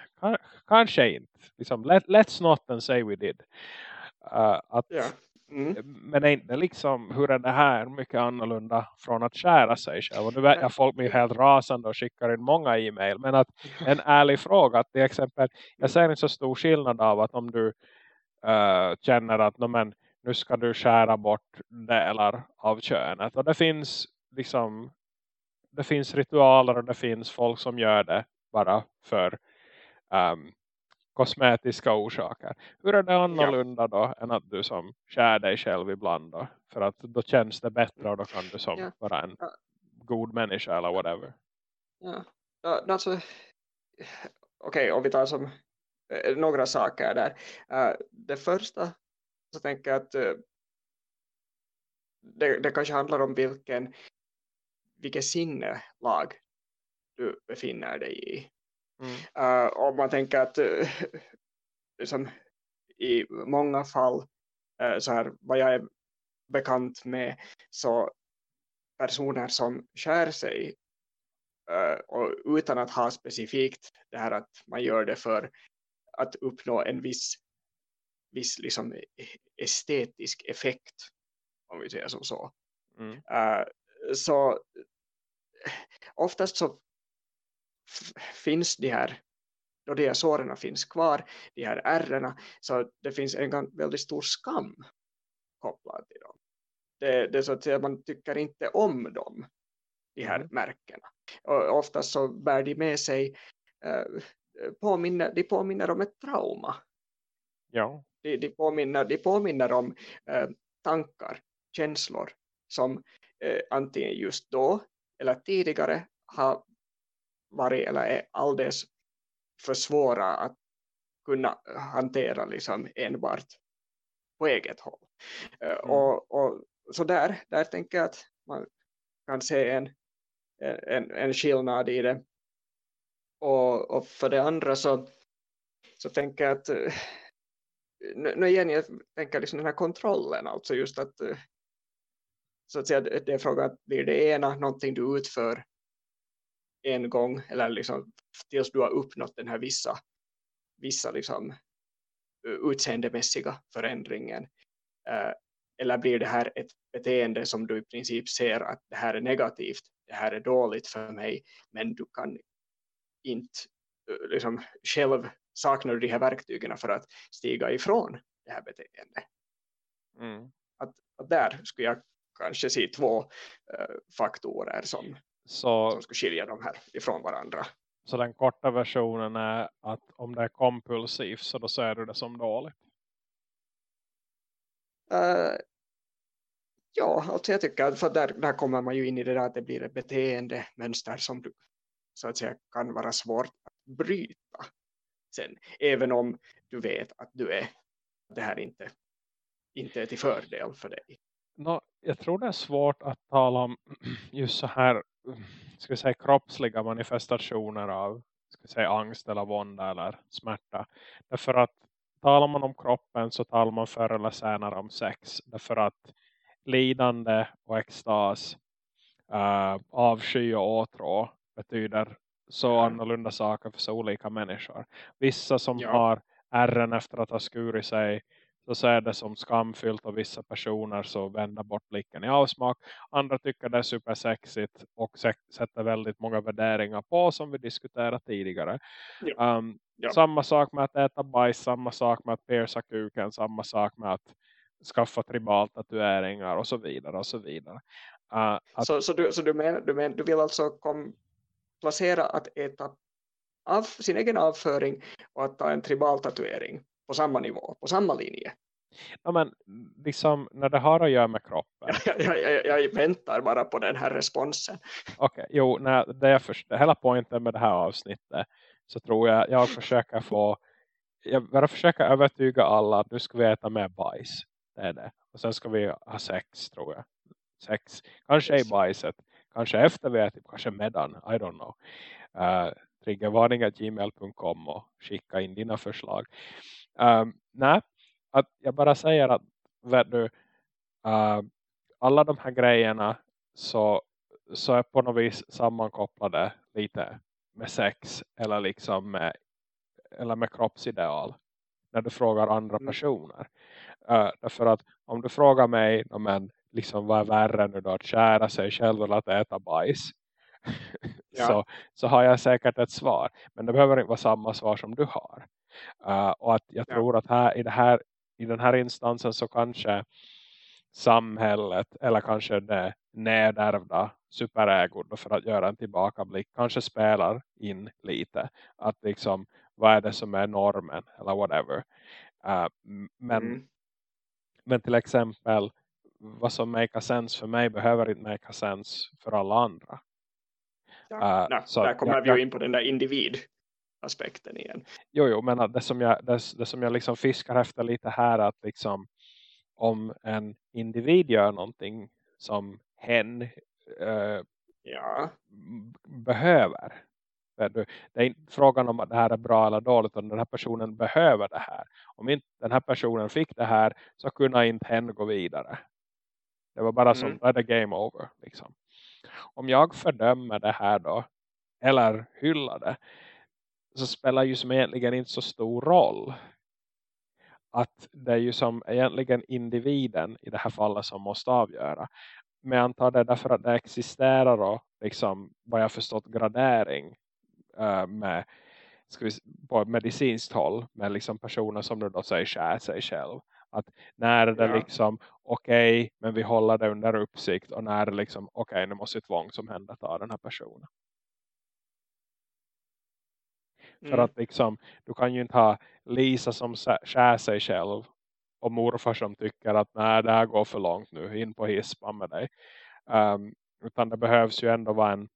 kanske inte. Liksom, let, let's not and say we did. Uh, att, yeah. Mm. Men är inte liksom, hur är det här mycket annorlunda från att skära sig själv? Och nu vet jag folk blir helt rasande och skickar in många e-mail. Men att [laughs] en ärlig fråga, till exempel, jag ser inte så stor skillnad av att om du uh, känner att no, men, nu ska du skära bort delar av könet. Och det finns liksom det finns ritualer och det finns folk som gör det bara för um, kosmetiska orsaker. Hur är det annorlunda ja. då än att du som skär dig själv ibland då? För att då känns det bättre och då kan du som ja. vara en ja. god människa eller whatever. Ja, alltså okej okay, om vi tar som eh, några saker där. Uh, det första så tänker jag att uh, det, det kanske handlar om vilken vilket sinnelag du befinner dig i. Mm. Uh, om man tänker att uh, liksom, i många fall uh, så här, vad jag är bekant med så personer som skär sig och utan att ha specifikt det här att man gör det för att uppnå en viss, viss liksom estetisk effekt om vi säger som så. Mm. så oftast så finns de här då de här såren finns kvar, de här ärrena, så det finns en väldigt stor skam kopplad till dem. Det, det är så att säga, man tycker inte om dem, de här mm. märkena. Och oftast så bär de med sig, eh, påminner, de påminner om ett trauma. Ja. De, de, påminner, de påminner om eh, tankar, känslor som eh, antingen just då eller tidigare har varit eller är alldeles för svåra att kunna hantera liksom enbart på eget håll. Eh, mm. Och, och, så där, där tänker jag att man kan se en, en, en skillnad i det. Och, och för det andra så, så tänker jag att eh, nu, nu igen, jag tänker liksom den här kontrollen, alltså just att eh, så att säga, det är frågan att blir det ena någonting du utför en gång eller liksom tills du har uppnått den här vissa, vissa liksom utseendemässiga förändringen? Uh, eller blir det här ett beteende som du i princip ser att det här är negativt, det här är dåligt för mig, men du kan inte liksom, själv saknar du de här verktygen för att stiga ifrån det här beteendet. Mm. Att, att där skulle jag kanske se två uh, faktorer som, så, som skulle skilja de här ifrån varandra. Så den korta versionen är att om det är kompulsivt så då ser du det som dåligt? Uh, ja, alltså jag tycker att för där, där kommer man ju in i det där att det blir ett beteendemönster som du, så att säga kan vara svårt att bryta sen. Även om du vet att du är det här inte, inte är till fördel för dig. No, jag tror det är svårt att tala om [clears throat] just så här ska vi säga, kroppsliga manifestationer av ska säga, angst eller vånda eller smärta. Därför att talar man om kroppen så talar man förr eller senare om sex. Därför att lidande och extas, uh, avsky och åtrå betyder så annorlunda saker för så olika människor. Vissa som ja. har ärren efter att ha skurit sig så ser det som skamfyllt och vissa personer så vänder bort blicken i avsmak. Andra tycker det är supersexigt och sätter väldigt många värderingar på som vi diskuterade tidigare. Ja. Um, ja. Samma sak med att äta bajs, samma sak med att persa kuken, samma sak med att skaffa tribal tatueringar och så vidare och så vidare. Uh, att... Så, så, du, så du, menar, du, menar, du vill alltså kom, placera att äta av sin egen avföring och att ta en tribal tatuering på samma nivå, på samma linje. Ja, men liksom när det har att göra med kroppen. [laughs] jag, jag, jag, väntar bara på den här responsen. Okej, okay, jo, när det är först, hela poängen med det här avsnittet så tror jag jag försöker få jag bara försöker övertyga alla att nu ska vi äta mer bajs. Det är det. Och sen ska vi ha sex tror jag. Sex. Kanske yes. i bajset. Kanske efter vi ätit. Kanske medan. I don't know. Uh, triggervarning.gmail.com och skicka in dina förslag. Um, nej, att jag bara säger att vet du, uh, alla de här grejerna så, så är på något vis sammankopplade lite med sex eller liksom med, eller med kroppsideal när du frågar andra mm. personer. Uh, därför att om du frågar mig men, liksom, vad är värre nu då att kära sig själv eller att äta bajs [laughs] ja. så, så har jag säkert ett svar. Men det behöver inte vara samma svar som du har. Uh, och att jag ja. tror att här, i, det här, i den här instansen så kanske samhället eller kanske det nedärvda superägor för att göra en tillbakablick kanske spelar in lite. Att liksom, vad är det som är normen eller whatever. Uh, men, mm. men till exempel vad som make sense för mig behöver inte make sense för alla andra. Ja, uh, nej, så där kommer jag, vi ju in på den där individ aspekten igen. Jo, jo men det som jag, det, det som jag liksom fiskar efter lite här är att liksom om en individ gör någonting som hen uh, ja. behöver. Det är inte frågan om att det här är bra eller dåligt utan den här personen behöver det här. Om inte den här personen fick det här så kunde inte hen gå vidare. Det var bara mm. som, är det game over. Liksom. Om jag fördömer det här då, eller hyllar det, så spelar ju som egentligen inte så stor roll. Att det är ju som egentligen individen i det här fallet som måste avgöra. Men jag antar det därför att det existerar då, liksom, vad jag förstått gradering uh, med ska vi, på medicinskt håll med liksom personer som då säger skär sig själv. Att när det ja. liksom okej, okay, men vi håller det under uppsikt och när det liksom okej, okay, nu måste tvång som händer ta den här personen. Mm. För att liksom, du kan ju inte ha Lisa som skär sig själv och morfar som tycker att nej, det här går för långt nu, in på hispan med dig. Um, utan det behövs ju ändå vara en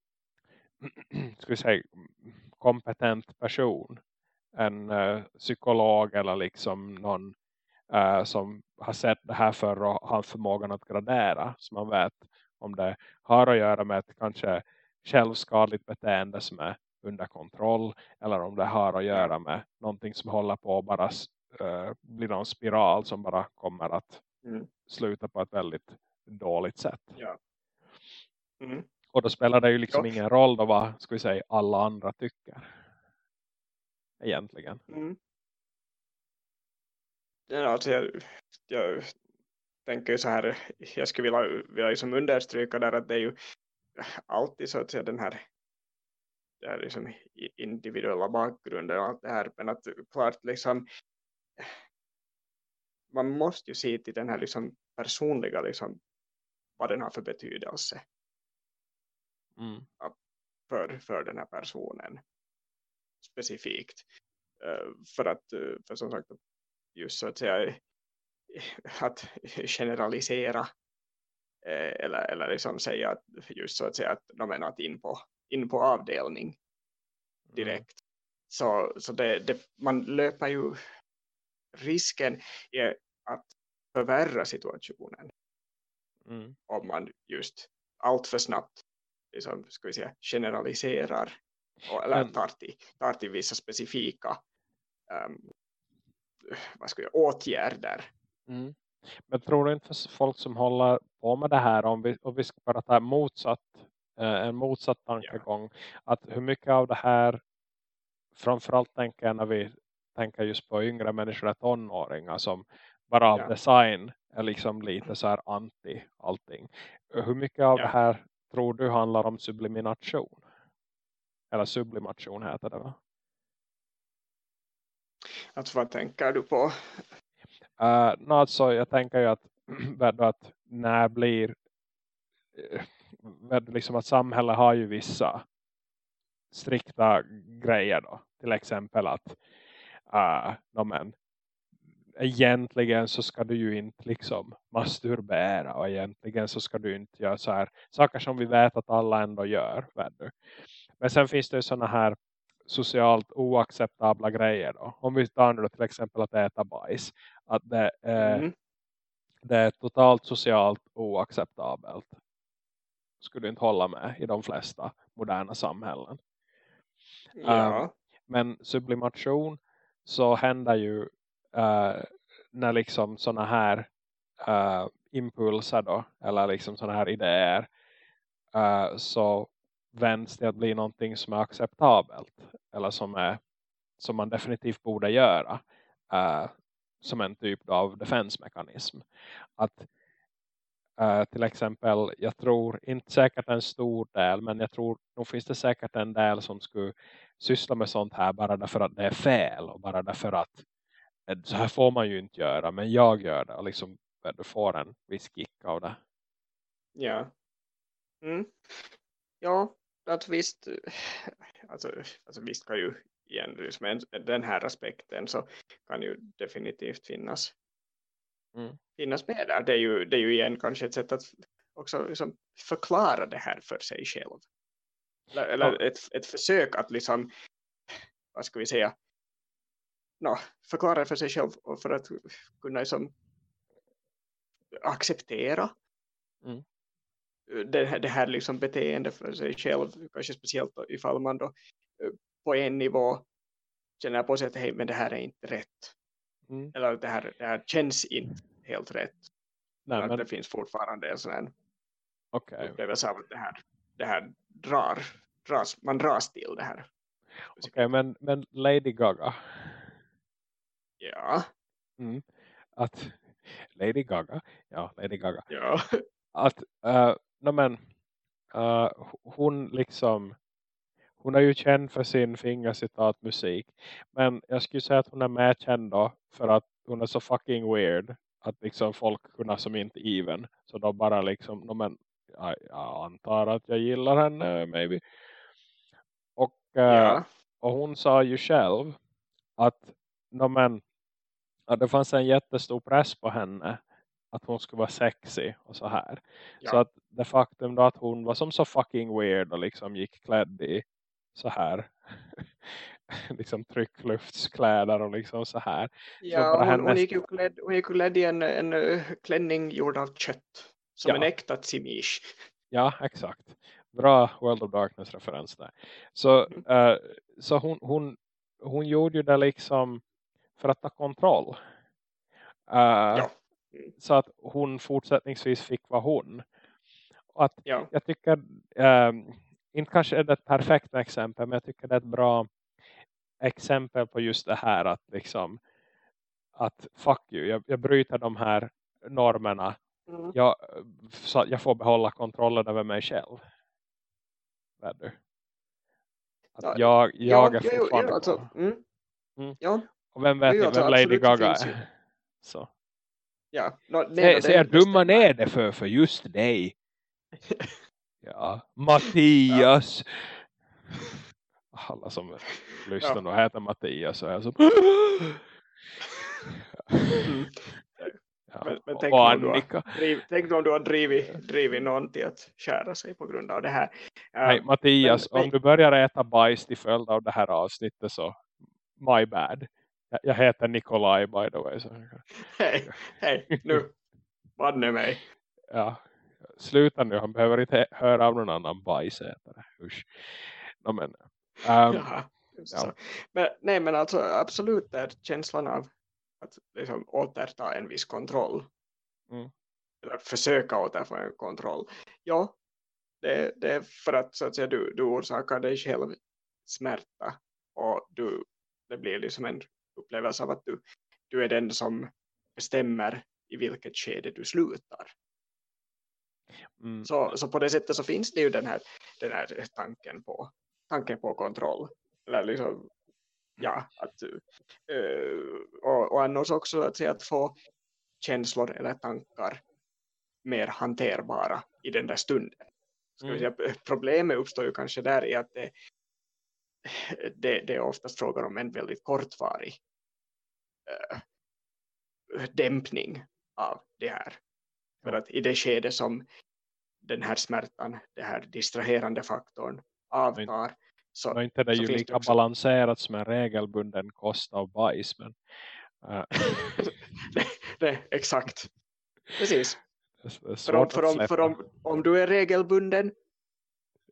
[clears throat] ska vi säga, kompetent person. En uh, psykolog eller liksom någon uh, som har sett det här för och har förmågan att gradera. Så man vet om det har att göra med ett kanske självskadligt beteende som är under kontroll. Eller om det har att göra med någonting som håller på att bara uh, bli någon spiral som bara kommer att mm. sluta på ett väldigt dåligt sätt. Ja. Mm. Och då spelar det ju liksom ja. ingen roll då vad ska vi säga, alla andra tycker. Egentligen. Mm. Ja, alltså jag, jag tänker så här, jag skulle vilja, vilja liksom understryka där att det är ju alltid så att säga den här, det här liksom individuella bakgrunden och allt det här, men att klart liksom man måste ju se till den här liksom personliga liksom, vad den har för betydelse mm. för, för den här personen specifikt. Uh, för att uh, för som sagt just så att säga att generalisera eller, eller liksom säga att just så att säga att de är något in på, in på avdelning direkt mm. så, så det, det, man löper ju risken är att förvärra situationen mm. om man just allt för snabbt liksom, ska vi säga, generaliserar eller tar till, tar till vissa specifika um, vad ska jag, åtgärder. Mm. Men tror du inte för folk som håller på med det här om vi, om vi ska bara ta motsatt, en motsatt tankegång ja. att hur mycket av det här framförallt tänker jag när vi tänker just på yngre människor tonåringar som bara av ja. design är liksom lite så här anti allting. Hur mycket av ja. det här tror du handlar om sublimination? Eller sublimation heter det va? Att vad tänker du på? Uh, no, alltså, jag tänker ju att, [clears throat] att när blir uh, liksom att samhället har ju vissa strikta grejer då. Till exempel att uh, no, men, egentligen så ska du ju inte liksom masturbera och egentligen så ska du inte göra så här saker som vi vet att alla ändå gör. Men sen finns det ju sådana här socialt oacceptabla grejer då. Om vi tar nu till exempel att äta bajs. Att det, eh, mm. det är totalt socialt oacceptabelt. Skulle du inte hålla med i de flesta moderna samhällen. Ja. Um, men sublimation så händer ju uh, när liksom sådana här uh, impulser då, eller liksom sådana här idéer uh, så vänds till att bli någonting som är acceptabelt eller som, är, som man definitivt borde göra som en typ av defensmekanism. Att Uh, till exempel, jag tror inte säkert en stor del, men jag tror nog finns det säkert en del som skulle syssla med sånt här bara därför att det är fel och bara därför att eh, så här får man ju inte göra men jag gör det och liksom eh, du får en viss kick av det. Ja. Mm. Ja, att visst alltså, alltså visst kan ju igen liksom men den här aspekten så kan ju definitivt finnas mm. finnas med där. Det är, ju, det är ju igen kanske ett sätt att också liksom förklara det här för sig själv. Eller, eller ett, ett försök att liksom vad ska vi säga no, förklara för sig själv och för att kunna liksom acceptera mm. det, det här liksom beteendet för sig själv, kanske speciellt ifall man då eh, på en nivå känner på sig att hej, men det här är inte rätt. Mm. Eller det här, det här känns inte helt rätt. Nej, men... det finns fortfarande en sån här okay. upplevelse av att det här, det här drar, dras, man dras till det här. Okej, okay, men, men Lady Gaga Ja. Mm. Att Lady Gaga. Ja, Lady Gaga. Ja. [laughs] Att, uh, no, men, uh, hon liksom hon är ju känd för sin fingercitatmusik. Men jag skulle säga att hon är mer känd då för att hon är så fucking weird. Att liksom folk kunna som inte even. Så då bara liksom, no, men, jag, jag antar att jag gillar henne, maybe. Och, uh, ja. och hon sa ju själv att no, men, ja, det fanns en jättestor press på henne att hon skulle vara sexy och så här. Ja. Så att det faktum då att hon var som så fucking weird och liksom gick klädd i så här [laughs] liksom tryckluftskläder och liksom så här. Ja, så hon, hennes... hon, gick ju klädd, hon gick klädd i en, en uh, klänning gjord av kött. Som ja. en äkta tsimish. Ja, exakt. Bra World of Darkness-referens där. Så, uh, så hon, hon, hon gjorde ju det liksom för att ta kontroll. Uh, ja. Så att hon fortsättningsvis fick vara hon. Och att ja. Jag tycker, uh, inte kanske är det ett perfekt exempel, men jag tycker det är ett bra exempel på just det här att liksom att fuck you, jag, jag bryter de här normerna. Mm. Jag, så jag får behålla kontrollen över mig själv. Du? Att Ja, jag, jag är ja, ja, fortfarande ja, alltså, mm, Mm. ja, Och vem vet jo, alltså, vem Lady Gaga är? Så. ja. No, nej, Se, no, ser det- dumma det ner det för, för just dig. [laughs] Ja, Mattias. Alla som [laughs] lyssnar Ja. och heter Mattias och är som Mm. ja. Men- men och tänk om du har-. Driv, tänk om du har drivit, drivit någon till att skära sig på grund av det här. Nej, Mattias, men- om du börjar äta bajs till följd av det här avsnittet så my bad. Jag, jag heter Nikolaj by the way. Hej, hej, nu. Vann mig. ja, sluta nu, han behöver inte höra av någon annan bajsätare. Usch. No, men, um, ja. så. Men, nej men alltså absolut är känslan av att liksom återta en viss kontroll. Mm. Eller försöka återfå en kontroll. Ja, det, det är för att, så att säga, du, du orsakar dig själv smärta. Och du, det blir liksom en upplevelse av att du, du är den som bestämmer i vilket skede du slutar. Mm, Så, så på det sättet så finns det ju den här, den här tanken, på, tanken på kontroll. Eller liksom, ja, att, eh, och, och annars också att, säga, att få känslor eller tankar mer hanterbara i den där stunden. Ska Mm. säga, problemet uppstår ju kanske där i att det, det, det är oftast frågan om en väldigt kortvarig eh, dämpning av det här. För att i det skede som den här smärtan, den här distraherande faktorn avtar så, Och inte det är ju lika också- balanserat som en regelbunden kost av bajs. Men, äh, [laughs] det, det, exakt. Precis. För, om, för, om, för om, om du är regelbunden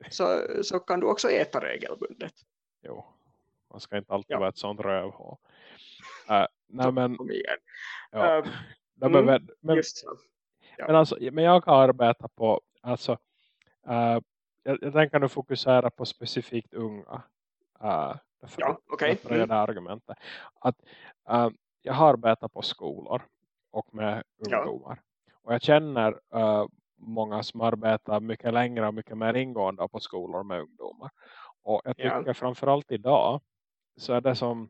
så, så kan du också äta regelbundet. Jo, man ska inte alltid Ja. vara ett sånt rövhål. Äh, nej, men, Kom igen. ja, Ehm, nej, men, men, så. Men, alltså, men jag har arbetat på, alltså, äh, jag, jag tänker nu fokusera på specifikt unga. Äh, därför, Ja, okej. därför är Mm. det argumentet. Att, äh, jag har arbetat på skolor och med Ja. ungdomar. Och jag känner äh, många som arbetar mycket längre och mycket mer ingående på skolor med ungdomar. Och jag Ja. tycker framförallt idag så är det som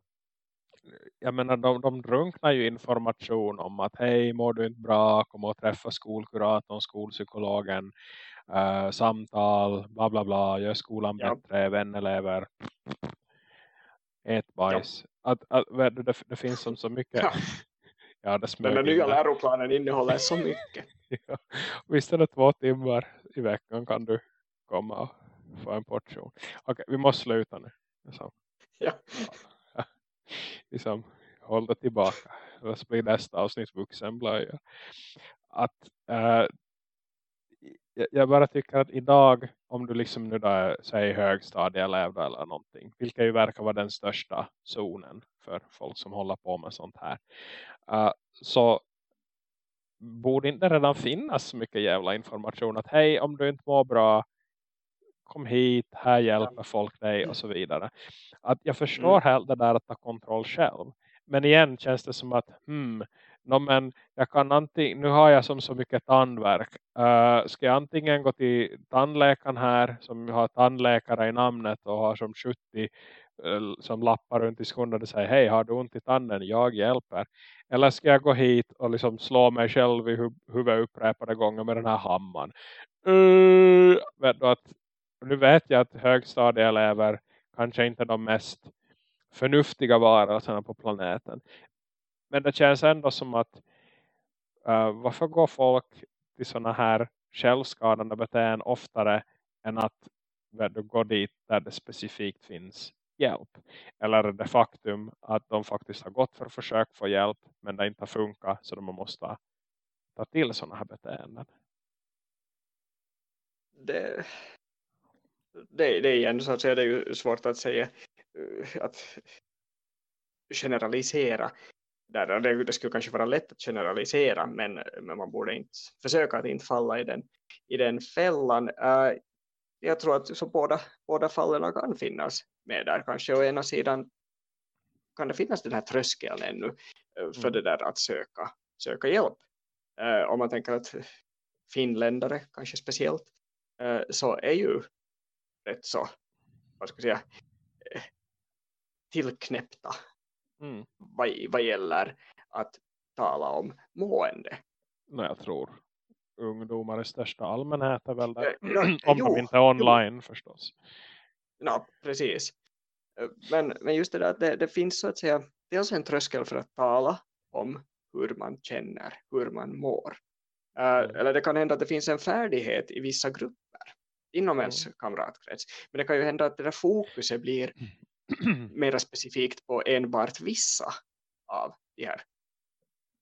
jag menar de, de drunknar ju information om att hej mår du inte bra, kom och träffa skolkuratorn, skolpsykologen, eh, samtal, bla bla bla, gör skolan Ja. bättre, vänelever, ät bajs. Att, att, du, det, det finns som så mycket, Ja. [laughs] ja det Den nya läroplanen innehåller så [laughs] mycket. Ja. Visst är det två timmar i veckan kan du komma och få en portion. Okej, vi måste sluta nu. Så. Ja. Liksom, håll det tillbaka. Det blir nästa avsnitt vuxenblöja. Att äh, jag- bara tycker att idag om du liksom nu då är, högstadieelev eller någonting. Vilka ju verkar vara den största zonen för folk som håller på med sånt här. äh, så borde inte redan finnas så mycket jävla information att hej om du inte mår bra kom hit, här hjälper folk dig och så vidare. Att jag förstår helt det där att ta kontroll själv. Men igen känns det som att hmm, no, men jag kan antingen, nu har jag som så mycket tandvärk. Uh, ska jag antingen gå till tandläkaren här som har tandläkare i namnet och har som 70 eh, som lappar runt i sekunden och säger hej har du ont i tanden, jag hjälper. Eller ska jag gå hit och liksom slå mig själv i hu- huvudet upprepade gånger med den här hammaren. Uh, vet du att, nu vet jag att högstadieelever kanske inte är de mest förnuftiga varelserna på planeten. Men det känns ändå som att uh, varför går folk till sådana här självskadande beteenden oftare än att du, gå dit där det specifikt finns hjälp. Eller det faktum att de faktiskt har gått för att försöka få hjälp men det inte har funkat så de måste ta till sådana här beteenden. Det, det, det är igen så att säga, det är ju svårt att säga eh, att generalisera. Där, det, det skulle kanske vara lätt att generalisera men, men man borde inte försöka att inte falla i den, i den fällan. Uh, jag tror att så båda, båda fallen kan finnas med där. Kanske å ena sidan kan det finnas den här tröskeln ännu uh, för mm. det där att söka, söka hjälp. Uh, om man tänker att finländare kanske speciellt så är ju rätt så vad ska jag säga tillknäppta mm. vad, vad gäller att tala om mående. Nej, jag tror ungdomar i största allmänhet är väl där. Ja, [clears throat] om jo, de inte är online jo. förstås. Ja, precis. Men, men just det där att det, det finns så att säga dels en tröskel för att tala om hur man känner, hur man mår. Mm. eller det kan hända att det finns en färdighet i vissa grupper inom mm. ens kamratkrets. Men det kan ju hända att det där fokuset blir [clears throat] mer specifikt på enbart vissa av de här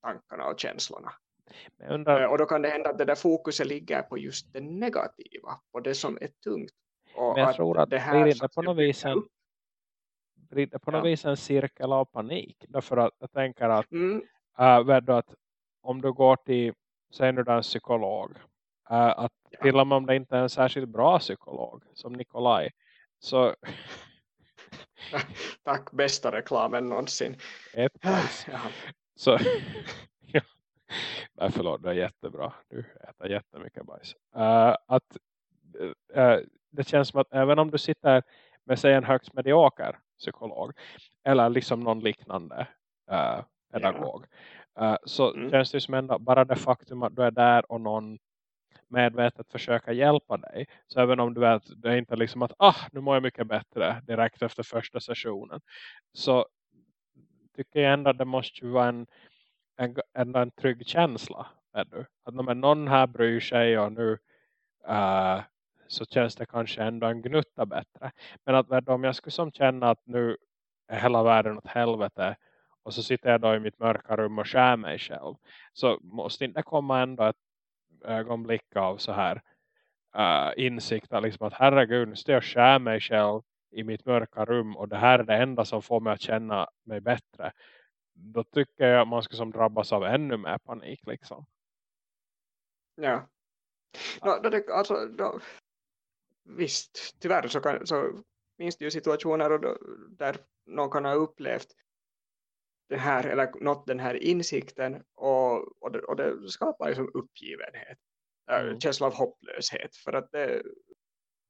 tankarna och känslorna. Undrar... Eh, och då kan det hända att det där fokuset ligger på just det negativa, på det som är tungt. Och Men jag att tror att det här blir det på något vis en, blir det på något ja. vis en cirkel av panik. Därför att jag tänker att, mm. äh, att om du går till säg nu en psykolog äh, att. Till och med om det inte är en särskilt bra psykolog som Nikolaj så [laughs] Tack, bästa reklamen någonsin. Ett [sighs] ja. Så [laughs] Nej förlåt, det är jättebra. Du äter jättemycket bajs. Uh, att, uh, det känns som att även om du sitter med sig en högst medioker psykolog eller liksom någon liknande uh, pedagog yeah. så mm. känns det som ändå bara det faktum att du är där och någon medvetet försöka hjälpa dig. Så även om du vet, det är inte liksom att ah, nu mår jag mycket bättre direkt efter första sessionen. Så tycker jag ändå att det måste ju vara en en, en, en trygg känsla. Ännu. Att men någon här bryr sig och nu uh, så känns det kanske ändå en gnutta bättre. Men att om jag skulle som känna att nu är hela världen åt helvete och så sitter jag då i mitt mörka rum och skär mig själv. Så måste inte komma ändå ett ögonblick av så här uh, insikt liksom att herregud nu står jag skär mig själv i mitt mörka rum och det här är det enda som får mig att känna mig bättre då tycker jag att man ska som drabbas av ännu mer panik liksom. Ja. No, då det, alltså, då, visst, tyvärr så, kan, så finns det ju situationer då, där någon kan ha upplevt det här, eller nått den här insikten och, och, det, och det skapar ju som uppgivenhet. Mm. Känsla av hopplöshet. För att det,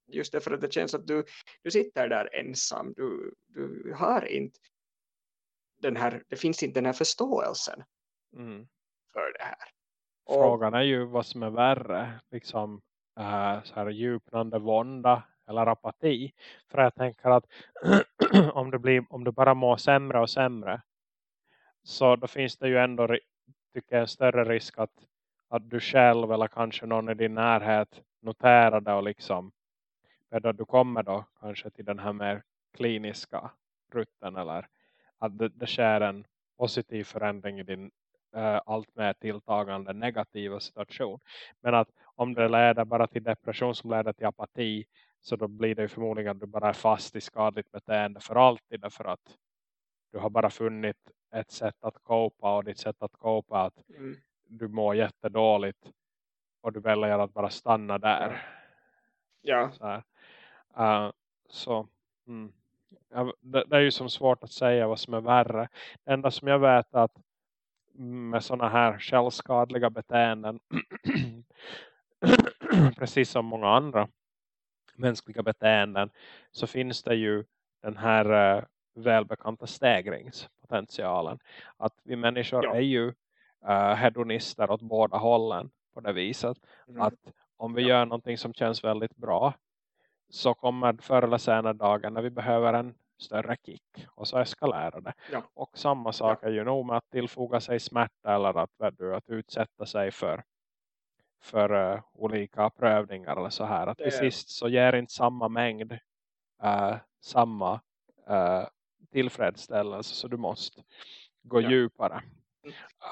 just därför att det känns att du, du sitter där ensam. Du, du har inte den här, det finns inte den här förståelsen mm. för det här. Och, Frågan är ju vad som är värre. Liksom äh, så här djupnande vånda eller apati. För jag tänker att [clears throat] om, det blir, om du bara mår sämre och sämre så då finns det ju ändå tycker jag, en större risk att, att du själv eller kanske någon i din närhet noterar det och liksom du kommer då kanske till den här mer kliniska rutten eller att det, det sker en positiv förändring i din uh, allt mer tilltagande negativa situation. Men att om det leder bara till depression som leder till apati så då blir det förmodligen att du bara är fast i skadligt beteende för alltid därför att du har bara funnit ett sätt att kopa och ditt sätt att kopa att mm. du mår jättedåligt och du väljer att bara stanna där. Ja. Så, uh, så mm det, det, är ju som svårt att säga vad som är värre. Det enda som jag vet är att med sådana här självskadliga beteenden [clears throat] precis som många andra mänskliga beteenden så finns det ju den här uh, välbekanta stegringspotentialen. Att vi människor ja. är ju uh, hedonister åt båda hållen på det viset. Mm. Att om vi ja. gör någonting som känns väldigt bra så kommer förr eller senare dagen när vi behöver en större kick och så eskalerar det. Ja. Och samma sak är ju nog med att tillfoga sig smärta eller att, du, att utsätta sig för, för uh, olika prövningar eller så här. Att det... till sist så ger inte samma mängd uh, samma uh, tillfredsställelse så du måste gå ja. djupare.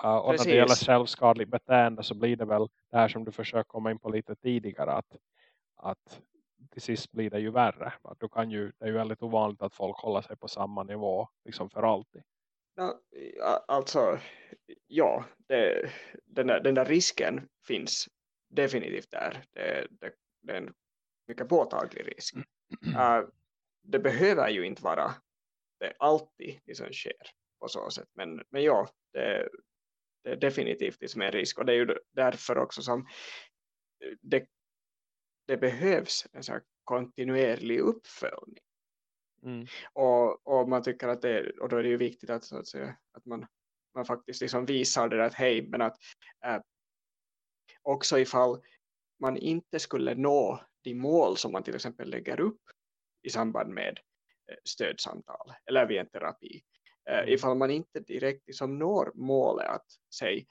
Uh, och Precis. när det gäller självskadligt beteende så blir det väl det här som du försöker komma in på lite tidigare att, att till sist blir det ju värre. Du kan ju, det är ju väldigt ovanligt att folk håller sig på samma nivå liksom för alltid. Ja, alltså, ja, det, den, där, den där risken finns definitivt där. Det, det, det är en mycket påtaglig risk. Uh, det behöver ju inte vara det alltid det som sker på så sätt. Men, men ja, det, det är definitivt som en risk och det är ju därför också som det, det behövs en så kontinuerlig uppföljning. Mm. Och, och man tycker att det och då är det ju viktigt att, så att, säga, att man, man faktiskt liksom visar det att hej, men att äh, också ifall man inte skulle nå de mål som man till exempel lägger upp i samband med stödsamtal eller vid en terapi. Eh, mm. ifall man inte direkt liksom når målet att säg,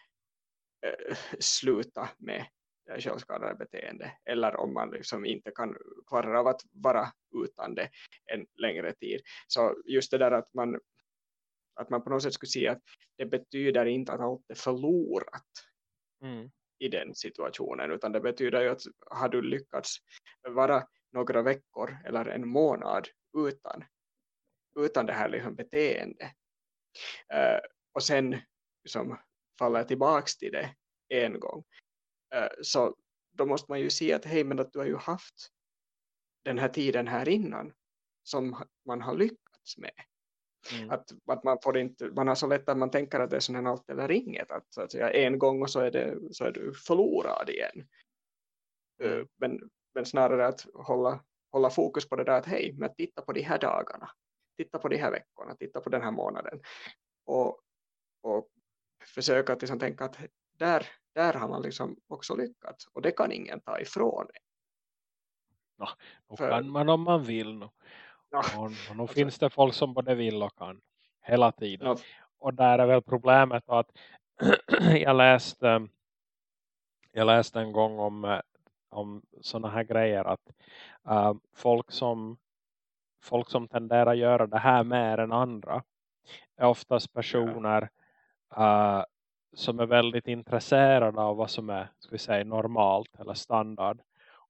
äh, sluta med självskadande beteende eller om man liksom inte kan klara av att vara utan det en längre tid. Så just det där att man, att man på något sätt skulle säga att det betyder inte att allt är förlorat mm. i den situationen utan det betyder ju att har du lyckats vara några veckor eller en månad utan, utan det här liksom beteende uh, och sen liksom faller tillbaka till det en gång Eh, så då måste man ju se att hej men att du har ju haft den här tiden här innan som man har lyckats med. Mm. Att, att man får inte, man har så lätt att man tänker att det är sån allt eller inget. Att, så att säga, en gång och så är, det, så är du förlorad igen. Eh, mm. Men, men snarare att hålla, hålla fokus på det där att hej, men titta på de här dagarna. Titta på de här veckorna, titta på den här månaden. Och, och försöka att liksom tänka att där, där har man liksom också lyckats. Och det kan ingen ta ifrån en. No, då För, kan man om man vill. No. No, och, och nu alltså, finns det folk som både vill och kan. Hela tiden. No. Och där är väl problemet att [clears throat] jag läste jag läste en gång om, eh, om sådana här grejer att uh, folk som folk som tenderar att göra det här mer än andra är oftast personer uh, som är väldigt intresserade av vad som är ska vi säga, normalt eller standard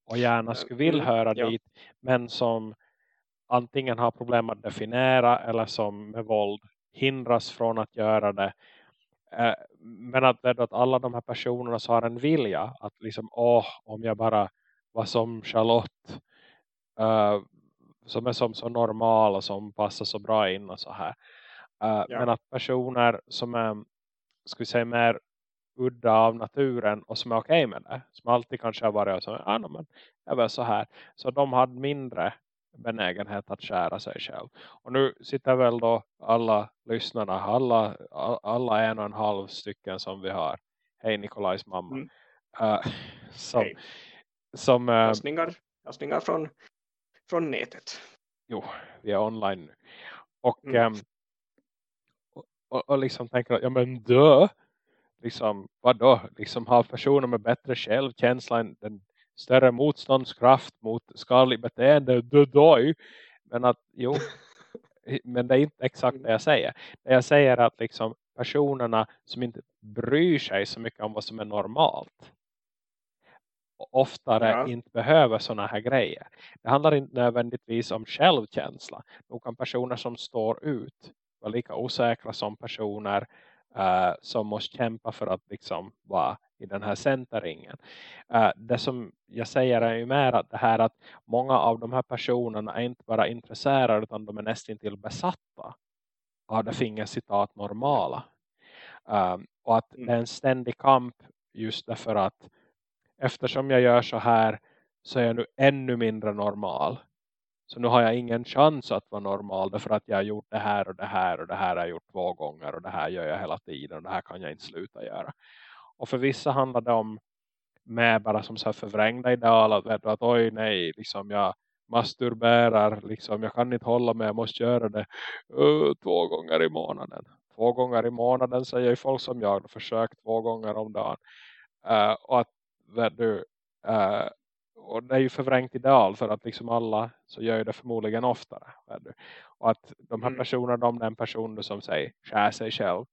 och gärna skulle vilja mm, höra ja. dit men som antingen har problem att definiera eller som med våld hindras från att göra det eh, men att, att alla de här personerna så har en vilja att liksom, åh, om jag bara var som Charlotte uh, som är som så normal och som passar så bra in och så här uh, ja. men att personer som är ska vi säga mer udda av naturen och som är okej okay med det. Som alltid kanske har varit så, ah, men jag var så här. Så de hade mindre benägenhet att skära sig själv. Och nu sitter väl då alla lyssnarna, alla, alla en och en halv stycken som vi har. Hej Nikolajs mamma. Mm. Uh, som, Hej. som uh, Hälsningar, från, från nätet. Jo, vi är online nu. Och mm. um, och, och liksom tänker att ja men dö liksom vadå liksom har personer med bättre självkänsla en, en större motståndskraft mot skadlig beteende dö doj men att jo [laughs] men det är inte exakt det jag säger det jag säger är att liksom personerna som inte bryr sig så mycket om vad som är normalt oftare ja. inte behöver sådana här grejer. Det handlar inte nödvändigtvis om självkänsla. Nog kan personer som står ut vara lika osäkra som personer uh, som måste kämpa för att liksom vara i den här centeringen. Uh, det som jag säger är ju mer att det här att många av de här personerna är inte bara intresserade utan de är nästan till besatta av det fingercitat normala. Um, och att mm. det är en ständig kamp just därför att eftersom jag gör så här så är jag nu ännu mindre normal. Så nu har jag ingen chans att vara normal därför att jag har gjort det här och det här och det här har jag gjort två gånger och det här gör jag hela tiden och det här kan jag inte sluta göra. Och för vissa handlar det om med bara som så här förvrängda ideal att, att oj nej, liksom jag masturberar, liksom jag kan inte hålla mig, jag måste göra det uh, två gånger i månaden. Två gånger i månaden säger ju folk som jag, försökt två gånger om dagen. Uh, och att du, uh, och det är ju förvrängt ideal för att liksom alla så gör det förmodligen oftare. Och att de här mm. personerna, om den person som säger skär sig själv.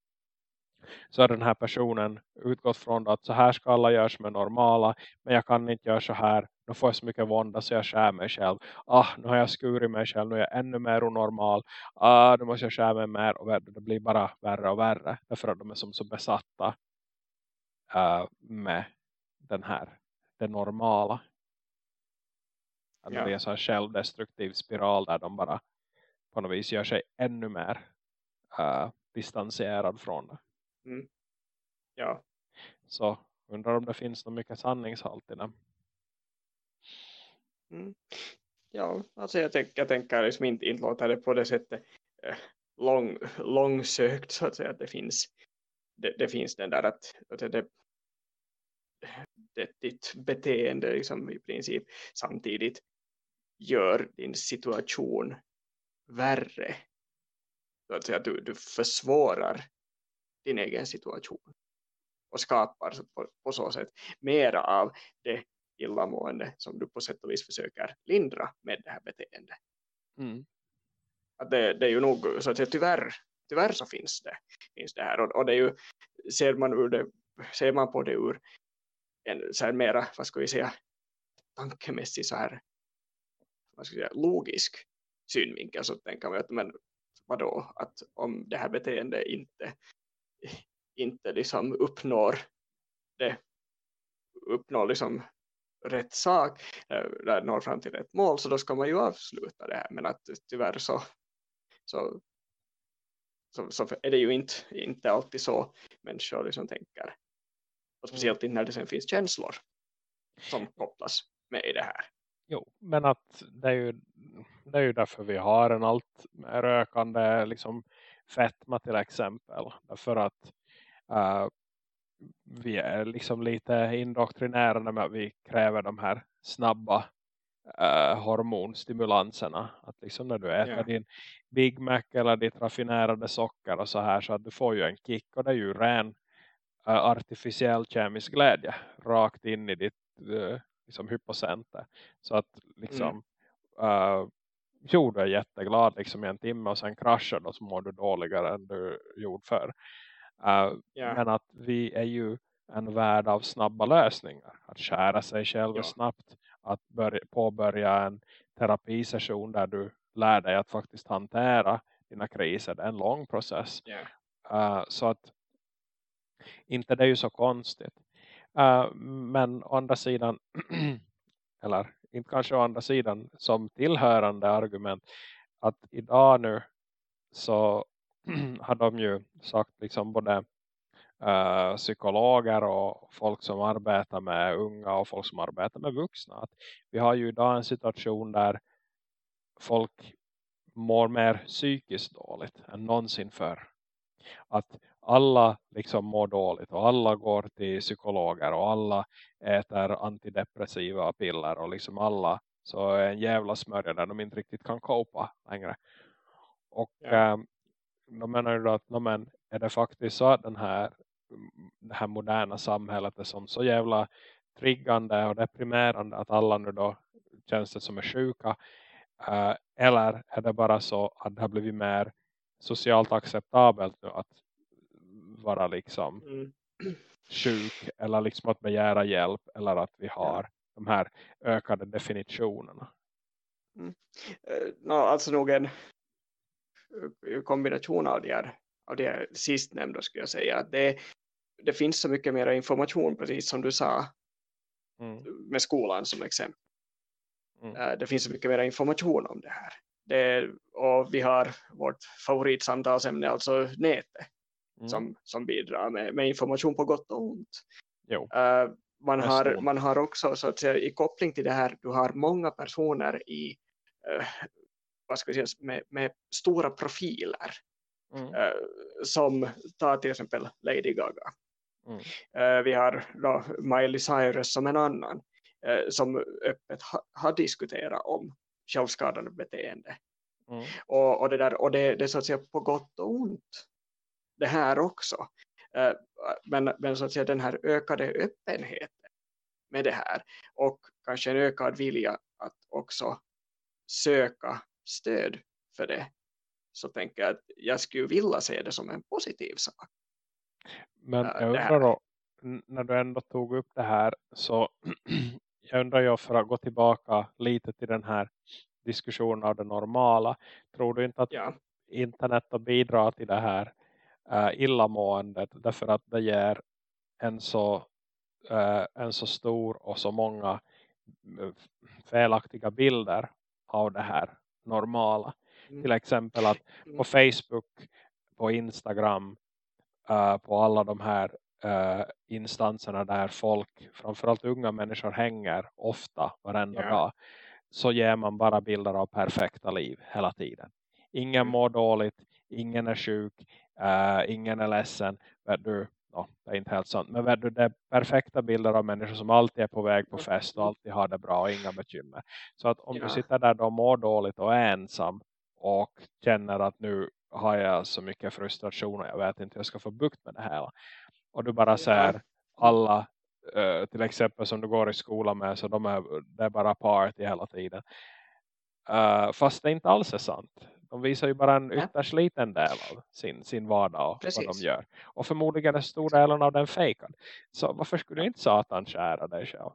Så har den här personen utgått från att så här ska alla göra som är normala. Men jag kan inte göra så här. Nu får jag så mycket vånda så jag skär mig själv. Ah, nu har jag skurit mig själv. Nu är jag ännu mer onormal. Ah, nu måste jag skära mig mer. Och det blir bara värre och värre. Därför att de är som så besatta uh, med den här, det normala. Att ja. det blir en sån självdestruktiv spiral där de bara på något vis gör sig ännu mer uh, distanserad från det. Mm. Ja. Så undrar om det finns något mycket sanningshalt i det. Mm. Ja, alltså jag, tänk, jag tänker liksom inte, inte låta det på det sättet eh, lång, långsökt så att säga att det finns det, det finns den där att, att det, det, ditt beteende liksom i princip samtidigt gör din situation värre. Så att säga, du, du försvårar din egen situation och skapar på, på så sätt mera av det illamående som du på sätt och vis försöker lindra med det här beteendet. Mm. Att det, det, är ju nog så att säga, tyvärr, tyvärr så finns det, finns det här och, och det är ju, ser man, ur det, ser man på det ur en så här mera, vad ska vi säga, tankemässig så här, vad ska säga, logisk synvinkel så tänker man att men vadå, att om det här beteendet inte inte liksom uppnår det uppnår liksom rätt sak där når fram till rätt mål så då ska man ju avsluta det här. Men att tyvärr så så, så, så är det ju inte, inte alltid så människor liksom tänker. Och speciellt inte när det sen finns känslor som kopplas med i det här. Jo, men att det är ju, det är ju därför vi har en allt mer ökande liksom fetma till exempel. Därför att uh, vi är liksom lite indoktrinerade med att vi kräver de här snabba uh, hormonstimulanserna. Att liksom när du äter yeah. din Big Mac eller ditt raffinerade socker och så här så att du får ju en kick och det är ju ren uh, artificiell kemisk glädje rakt in i ditt uh, liksom hypocenter. Så att liksom mm. uh, jo, du är jätteglad liksom i en timme och sen kraschar och så mår du dåligare än du gjorde förr. Uh, yeah. Men att vi är ju en värld av snabba lösningar. Att skära sig själv ja. snabbt. Att börja, påbörja en terapisession där du lär dig att faktiskt hantera dina kriser. Det är en lång process. Yeah. Uh, så att inte det är ju så konstigt. Uh, men å andra sidan [clears throat] eller inte kanske å andra sidan som tillhörande argument att idag nu så [clears throat] har de ju sagt liksom både uh, psykologer och folk som arbetar med unga och folk som arbetar med vuxna. Att vi har ju idag en situation där folk mår mer psykiskt dåligt än någonsin förr. Att alla liksom mår dåligt och alla går till psykologer och alla äter antidepressiva piller och liksom alla så är en jävla smörja där de inte riktigt kan kopa längre. Och ja. ähm, de menar ju att men, är det faktiskt så att den här, det här moderna samhället är som så jävla triggande och deprimerande att alla nu då känns det som är sjuka äh, eller är det bara så att det har blivit mer socialt acceptabelt nu att vara liksom mm. sjuk eller liksom att begära hjälp eller att vi har de här ökade definitionerna. Mm. Uh, no, alltså nog en kombination av de här, av de här sistnämnda skulle jag säga. Att det, det finns så mycket mer information precis som du sa mm. med skolan som exempel. Mm. Uh, det finns så mycket mer information om det här. Det, och vi har vårt favoritsamtalsämne, alltså nätet mm. som, som bidrar med, med information på gott och ont. Uh, man, har, man har också så att säga, i koppling till det här, du har många personer i uh, vad ska säga, med, med stora profiler mm. uh, som tar till exempel Lady Gaga. Mm. vi har då Miley Cyrus som en annan som öppet ha, har diskuterat om självskadande beteende. Mm. Och, och, det, där, och det, det är så att säga på gott och ont det här också. Eh, men, men så att säga den här ökade öppenheten med det här och kanske en ökad vilja att också söka stöd för det så tänker jag att jag skulle vilja se det som en positiv sak. Men jag undrar då, när du ändå tog upp det här så [clears throat] jag undrar ju för att gå tillbaka lite till den här diskussionen av det normala. Tror du inte att ja. internet bidrar till det här uh, illamåendet därför att det ger en så, uh, en så stor och så många eh, felaktiga bilder av det här normala. Mm. Till exempel att mm. på Facebook på Instagram uh, på alla de här uh, instanserna där folk, framförallt unga människor hänger ofta varenda yeah. dag så ger man bara bilder av perfekta liv hela tiden. Ingen mm. mår dåligt, ingen är sjuk, uh, ingen är ledsen. Du, no, det är inte helt sant. Men du, det är perfekta bilder av människor som alltid är på väg på fest och alltid har det bra och inga bekymmer. Så att om ja. du sitter där och mår dåligt och är ensam och känner att nu har jag så mycket frustration och jag vet inte hur jag ska få bukt med det här. Och du bara säger alla uh, till exempel som du går i skolan med så de är, det är bara party hela tiden. Uh, fast det inte alls är sant. De visar ju bara en ytterst liten del av sin, sin vardag och Precis. vad de gör. Och förmodligen är stor delen av den fejkad. Så varför skulle du inte satan kära dig själv?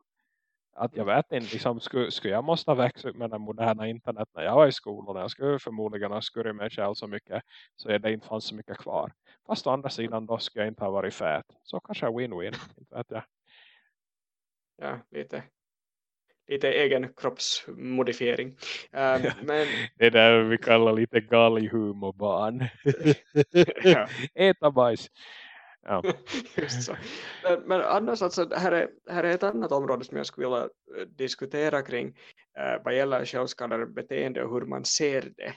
Att jag vet inte, liksom, skulle, skulle jag måste växa upp med den moderna internet när jag var i skolan. Jag skulle förmodligen ha skurit mig själv så mycket så det inte fanns så mycket kvar. Fast å andra sidan då skulle jag inte ha varit fät. Så kanske win-win, inte vet jag. Ja, lite lite egen kroppsmodifiering. Um, men... Det är där vi kallar lite galghumorbarn. ja. Äta bajs. Ja. Men, men, annars alltså, här är, här är ett annat område som jag skulle vilja eh, diskutera kring uh, vad gäller självskadande beteende och hur man ser det.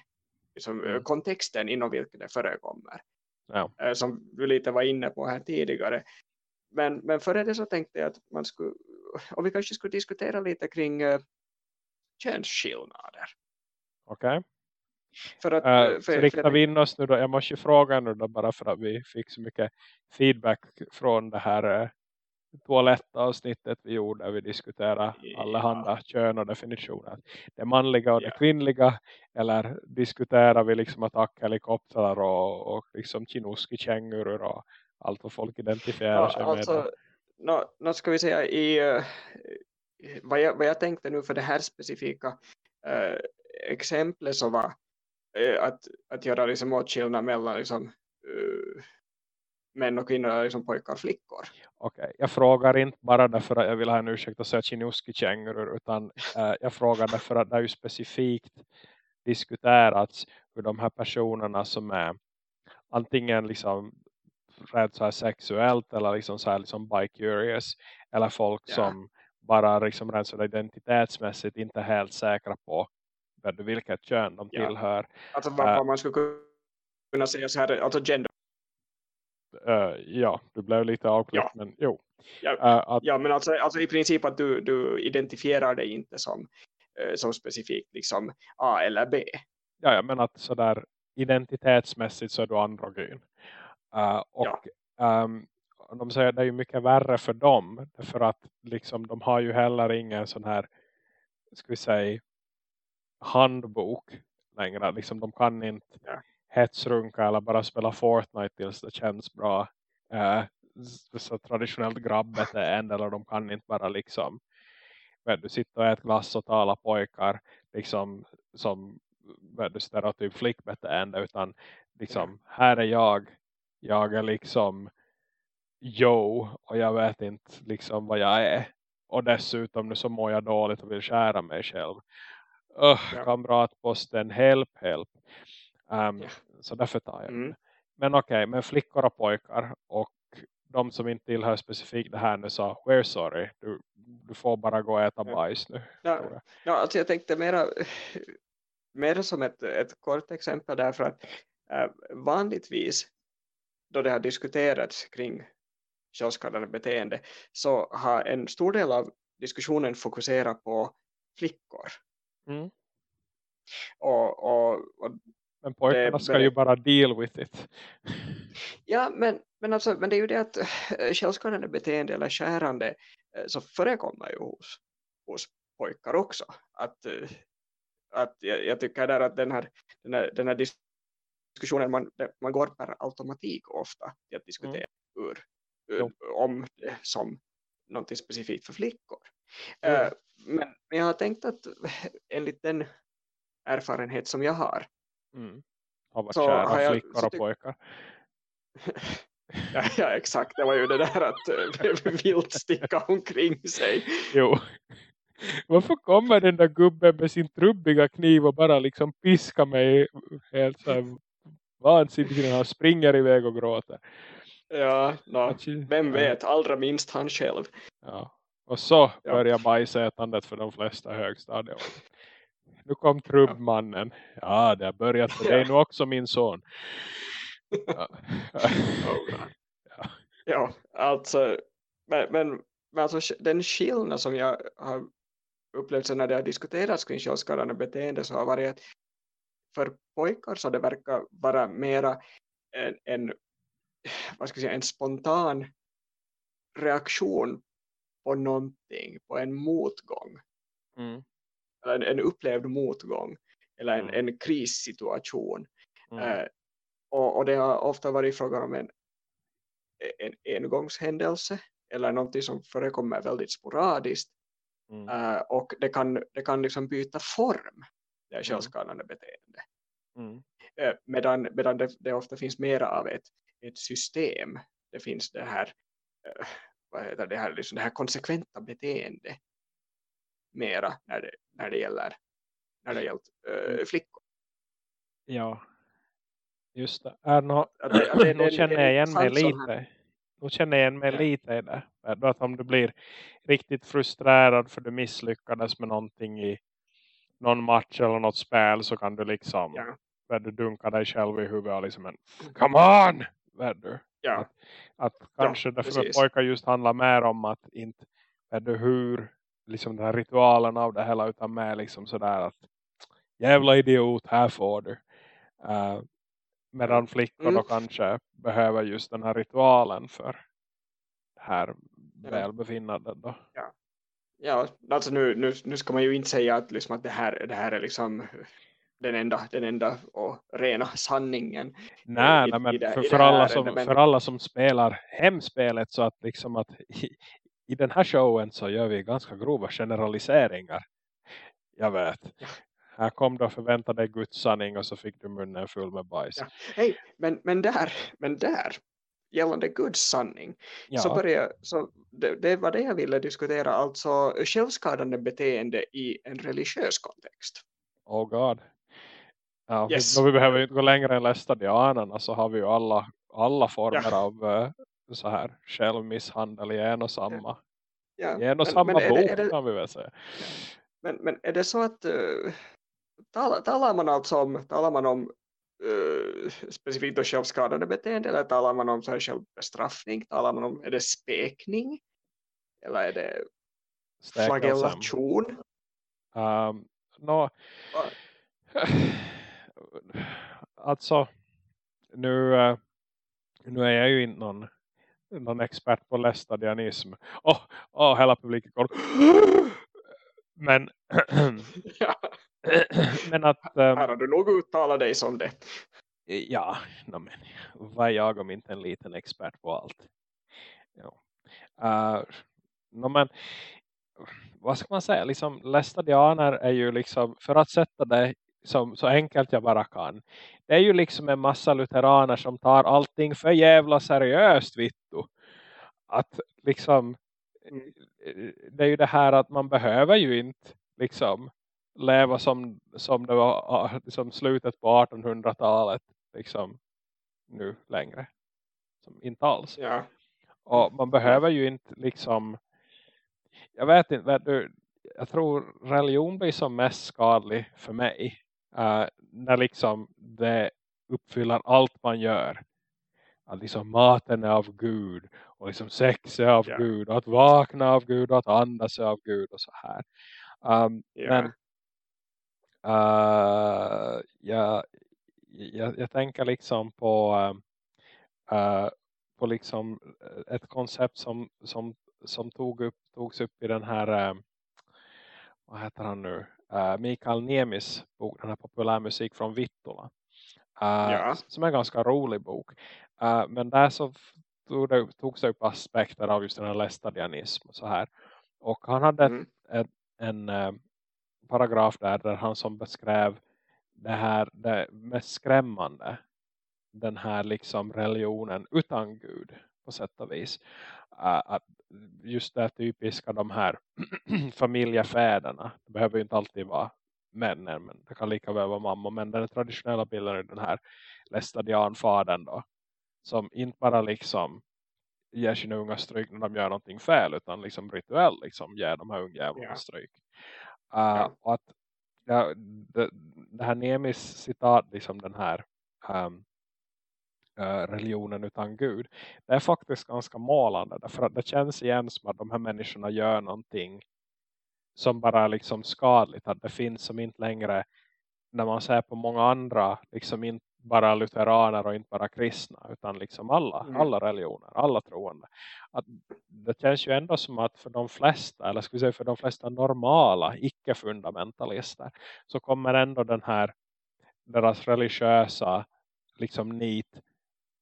Liksom, mm. Kontexten inom vilken det förekommer. Ja. Uh, som vi lite var inne på här tidigare. Men, men före det så tänkte jag att man skulle och vi kanske skulle diskutera lite kring uh, könsskillnader. Okej. Okay. För att, uh, för, riktar vi in oss nu då, jag måste ju fråga nu då bara för att vi fick så mycket feedback från det här uh, toalettavsnittet vi gjorde där vi diskuterade ja. allehanda kön och definitioner. Det manliga och ja. det kvinnliga eller diskuterar vi liksom attackhelikoptrar och, och liksom kinuski-kängurur och allt vad folk identifierar ja, sig alltså, med no, no, ska vi säga i uh, vad, jag, vad jag tänkte nu för det här specifika uh, exemplet så var uh, att, att göra liksom åtskillnad mellan liksom, män och kvinnor, liksom pojkar och flickor. Okej, okay. jag frågar inte bara därför att jag vill ha en ursäkt att säga kinuski-kängurur utan jag frågar därför att det är ju specifikt diskuterats hur de här personerna som är antingen liksom rädd så här sexuellt eller liksom så här liksom bi-curious eller folk ja. som bara liksom rädd så identitetsmässigt inte helt säkra på vilket kön de ja. tillhör. Alltså vad, uh, man skulle kunna säga så här, alltså gender. Uh, ja, du blev lite avklippt ja. men jo. Ja, uh, att, ja men alltså, alltså i princip att du, du identifierar dig inte som, som specifikt liksom A eller B. Ja, ja men att sådär identitetsmässigt så är du androgyn. Uh, och ja. um, de säger att det är mycket värre för dem. För att liksom, de har ju heller ingen sån här, ska vi säga, handbok längre. Liksom, de kan inte ja. hetsrunka eller bara spela Fortnite tills det känns bra. Uh, så traditionellt grabbet är en eller de kan inte bara liksom du sitter och äter glass och talar pojkar liksom som du stereotyp flickbeteende utan liksom här är jag jag är liksom Joe och jag vet inte liksom vad jag är. Och dessutom nu så mår jag dåligt och vill skära mig själv. Uh, ja. Kamratposten, help, help. Um, ja. Så därför tar jag mm. Men okej, okay, men flickor och pojkar och de som inte tillhör specifikt det här nu sa, we're sorry, du, du får bara gå och äta ja. bajs nu. Ja, ja, alltså jag tänkte mera, [laughs] mera som ett, ett kort exempel därför att äh, vanligtvis då det har diskuterats kring självskadande beteende så har en stor del av diskussionen fokuserat på flickor. Mm. Och, och, och men pojkarna ska ju bara deal with it. Ja, men, men, alltså, men det är ju det att självskadande beteende eller skärande äh, så förekommer ju hos, hos pojkar också. Att, äh, att jag, jag, tycker där att den här, den här, den här diskussioner man, man går per automatik ofta till att diskutera mm. ur, ur om det som något specifikt för flickor. Mm. Uh, men, men jag har tänkt att [laughs] enligt den erfarenhet som jag har mm. har varit så kära jag, flickor och pojkar. ja, [laughs] ja, exakt. Det var ju det där att [laughs] uh, vilt sticka omkring sig. Jo. Varför kommer den där gubben med sin trubbiga kniv och bara liksom piska mig helt så här vansinnig han springer iväg och gråter. Ja, no, vem vet, allra minst han själv. Ja. Och så Ja. börjar bajsätandet för de flesta högstadier. Nu kom trubbmannen. Ja, det har börjat för dig nu också min son. Ja. Oh, God. [laughs] Ja, alltså, men, men, men alltså den skillnad som jag har upplevt när det har diskuterats kring självskadande beteende så har varit att för pojkar så det verkar vara mera en, en, vad ska jag säga, en spontan reaktion på någonting, på en motgång, Mm. en, en upplevd motgång eller en, Mm. en krissituation. Mm. Eh, och, och det har ofta varit frågan om en, en engångshändelse eller någonting som förekommer väldigt sporadiskt Mm. eh, och det kan, det kan liksom byta form, det här självskadande beteende. Mm. Eh, medan medan det, det ofta finns mera av ett, ett system. Det finns det här, eh, vad heter det här, liksom det här konsekventa beteende mera när det, när det gäller när det gällt Mm. eh, flickor. Ja. Just det. Är nå, Att det- att det- [clears throat] nu känner jag igen mig lite. Nu känner jag igen mig Ja. lite i det. Att om du blir riktigt frustrerad för du misslyckades med någonting i någon match eller något spel så kan du liksom Ja. där du dunkar dig själv i huvudet och liksom en come on! Du. Ja, Att kanske därför för precis. pojkar just handlar mer om att inte det hur liksom den här ritualen av det hela utan mer liksom sådär att jävla idiot, här får du. Uh, medan flickor då Mm. kanske behöver just den här ritualen för det här Ja. välbefinnandet då. ja alltså nu, nu, nu ska man ju inte säga att, liksom att det, här, det här är liksom den enda, den enda och rena sanningen. Nej, i- nej men i det- för, för, alla som, men- för alla som spelar hemspelet så att liksom att i, i den här showen så gör vi ganska grova generaliseringar. Jag vet. Ja. Här kom du förvänta dig Guds sanning och så fick du munnen full med bajs. Ja. Hej, men, men där, men där, gällande Guds sanning, Ja, så, börjar, så det, det var det jag ville diskutera, alltså självskadande beteende i en religiös kontext. oh god. Ja, Yes. vi, vi behöver inte gå längre än lästadianerna så har vi ju alla, alla former Ja. av eh, så här självmisshandel i en och samma, Ja, en och men- samma men bok det- det- kan vi väl säga. Men, men är det så att uh, talar, talar man alltså om, talar man om uh, specifikt då självskadande beteende eller talar man om så här självbestraffning? Talar man om, är det spekning? Eller är det flagellation? Um, Ja. [sighs] alltså nu, eh, nu är jag ju inte någon, någon expert på lästadianism. Åh, oh, hela publiken går. [gasps] Men, [clears throat] Ja, [clears throat] men att ehm, här har du nog uttalat dig som det. ja, no, men, vad är jag om inte en liten expert på allt? Ja. Uh, no, men, vad ska man säga? Liksom, lästadianer är ju liksom, för att sätta det som, så enkelt jag bara kan. Det är ju liksom en massa lutheraner som tar allting för jävla seriöst, vittu. Att liksom, Mm. det är ju det här att man behöver ju inte liksom leva som, som det var ah, liksom slutet på 1800-talet liksom nu längre. Som inte alls. Ja, Och man behöver ju inte liksom jag vet inte, du, jag tror religion blir som mest skadlig för mig eh, när liksom det uppfyller allt man gör. Att liksom maten är av Gud och liksom sex är av Ja. Gud och att vakna av Gud och att andas är av Gud och så här. Um, ja. Men uh, jag, jag, jag tänker liksom på uh, på liksom ett koncept som, som, som tog upp, togs upp i den här uh, vad heter han nu? Mikael Niemis bok, den här populärmusik från Vittula. Ja. Som är en ganska rolig bok. Men där så tog det, togs det upp aspekter av just den här lästadianism och så här. Och han hade Mm. en eh, paragraf där, där han som beskrev det här det mest skrämmande den här liksom religionen utan Gud på sätt och vis. Att just det typiska de här [clears throat] familjefäderna, det behöver ju inte alltid vara männen. Men det kan lika väl vara mamma. Men den traditionella bilden är den här lästadianfadern då. Som inte bara liksom ger sina unga stryk när de gör någonting fel. Utan liksom rituellt liksom ger de här ungjävlarna ja. stryk. Uh, ja. Och att ja, det, det här Nemis citat, liksom den här um, uh, religionen utan Gud. Det är faktiskt ganska målande. Därför att det känns igen som att de här människorna gör någonting som bara är liksom skadligt. Att det finns som inte längre när man ser på många andra liksom inte bara lutheraner och inte bara kristna utan liksom alla, mm. alla religioner, alla troende. Att det känns ju ändå som att för de flesta, eller ska vi säga för de flesta normala, icke-fundamentalister så kommer ändå den här deras religiösa liksom nit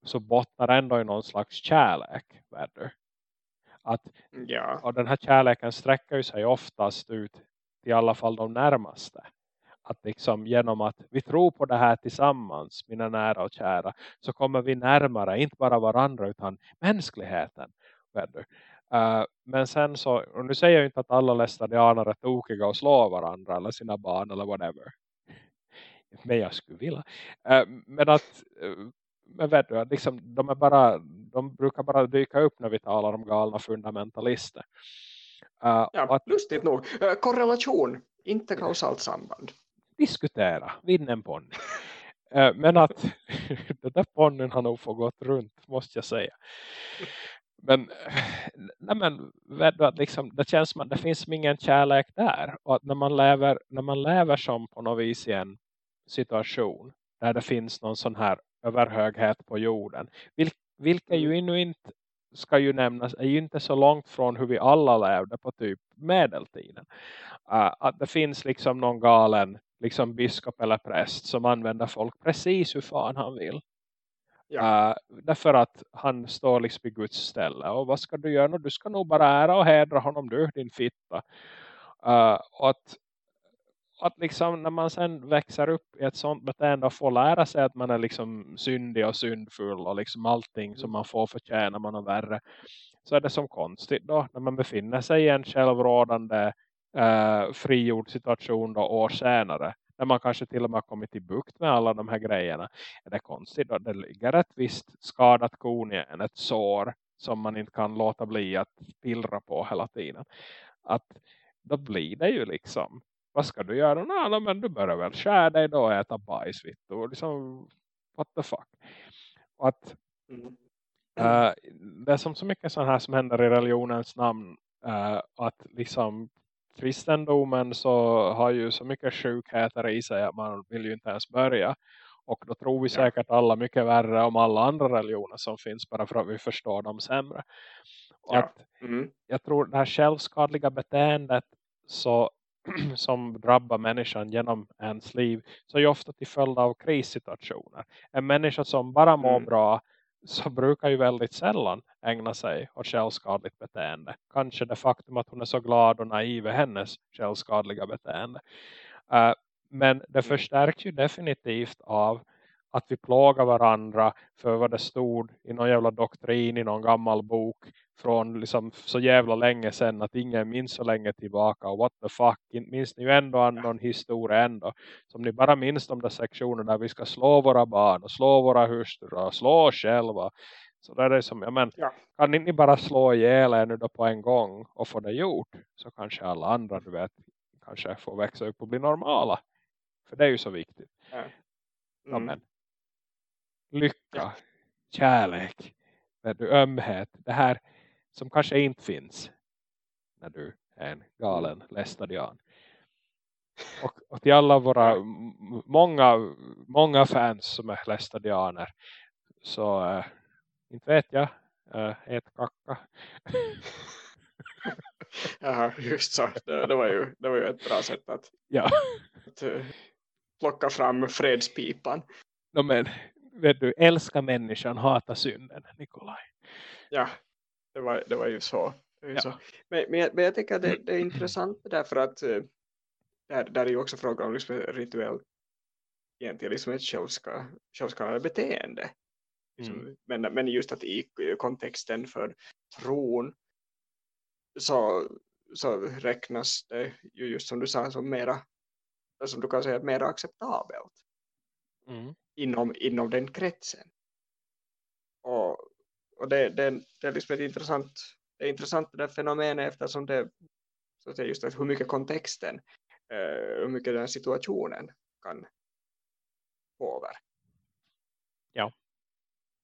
så bottnar ändå i någon slags kärlek. Att, ja. Och den här kärleken sträcker sig oftast ut i alla fall de närmaste att liksom genom att vi tror på det här tillsammans, mina nära och kära, så kommer vi närmare, inte bara varandra utan mänskligheten. Uh, men sen så, och nu säger jag inte att alla lästadianer är tokiga och slår varandra eller sina barn eller whatever. Men jag skulle vilja. Uh, men att, uh, men vet du, liksom, de, är bara, de brukar bara dyka upp när vi talar om galna fundamentalister. Uh, ja, att, lustigt nog. korrelation, inte kausalt samband diskutera, vinna en ponny. Men att den där ponnen har nog fått gått runt, måste jag säga. Men, nej men liksom, det känns som att det finns ingen kärlek där. Och att när man lever, när man lever som på något vis i en situation där det finns någon sån här överhöghet på jorden. Vil, vilka ju ännu inte ska ju nämnas är ju inte så långt från hur vi alla levde på typ medeltiden. Uh, att det finns liksom någon galen liksom biskop eller präst som använder folk precis hur fan han vill. Ja. Uh, därför att han står liksom i Guds ställe. Och vad ska du göra? Du ska nog bara ära och hedra honom du, din fitta. Uh, och att, att liksom när man sen växer upp i ett sånt beteende och får lära sig att man är liksom syndig och syndfull och liksom allting som man får förtjäna man och värre. Så är det som konstigt då när man befinner sig i en självrådande eh, frigjord situation då år senare. När man kanske till och med har kommit i bukt med alla de här grejerna. Är det konstigt då? Det ligger ett visst skadat korn i en, ett sår som man inte kan låta bli att pillra på hela tiden. Att då blir det ju liksom vad ska du göra? Nej, men du börjar väl skära dig då och äta bajs. Och liksom, what the fuck? Och att mm. uh, det är som så mycket sånt här som händer i religionens namn. Uh, att liksom kristendomen så har ju så mycket sjukheter i sig att man vill ju inte ens börja. Och då tror vi säkert alla mycket värre om alla andra religioner som finns bara för att vi förstår dem sämre. Ja. mm. Jag tror det här självskadliga beteendet så, [clears throat] som drabbar människan genom ens liv så är ju ofta till följd av krissituationer. En människa som bara mår mm. bra så brukar ju väldigt sällan ägna sig åt självskadligt beteende. Kanske det faktum att hon är så glad och naiv är hennes självskadliga beteende. Uh, men det mm. förstärks ju definitivt av att vi plågar varandra för vad det stod i någon jävla doktrin i någon gammal bok från liksom så jävla länge sedan att ingen minns så länge tillbaka. Och what the fuck, minns ni ju ändå någon historia ändå? Som ni bara minns de där sektionerna där vi ska slå våra barn och slå våra hustrur och slå oss själva. Så där är det som, ja men ja. kan ni bara slå ihjäl er nu då på en gång och få det gjort? Så kanske alla andra du vet kanske får växa upp och bli normala. För det är ju så viktigt. Ja. Mm. Lycka, kärlek, du, ömhet. Det här som kanske inte finns när du är en galen lästadian. Och, och till alla våra många, många fans som är lästadianer så äh, inte vet jag äh, ett kacka. [laughs] ja, just så. Det, det, var ju, det var ju ett bra sätt att, ja. att uh, plocka fram fredspipan. No, men vet du, älska människan, hata synden, Nikolaj. Ja, det var, det var ju så. Var ju ja. så. Men, men, jag, men jag tycker att det, det är intressant därför att uh, där, där är ju också frågan om liksom rituell egentligen liksom ett självska, självskadande beteende. Liksom, mm. men, men just att i kontexten för tron så, så räknas det ju just som du sa som mera som du kan säga mer acceptabelt Mm. inom, inom den kretsen. Och, och det, det, det är liksom ett intressant, det är intressant det där fenomenet eftersom det så att säga just att hur mycket kontexten, eh, hur mycket den situationen kan påverka. Ja.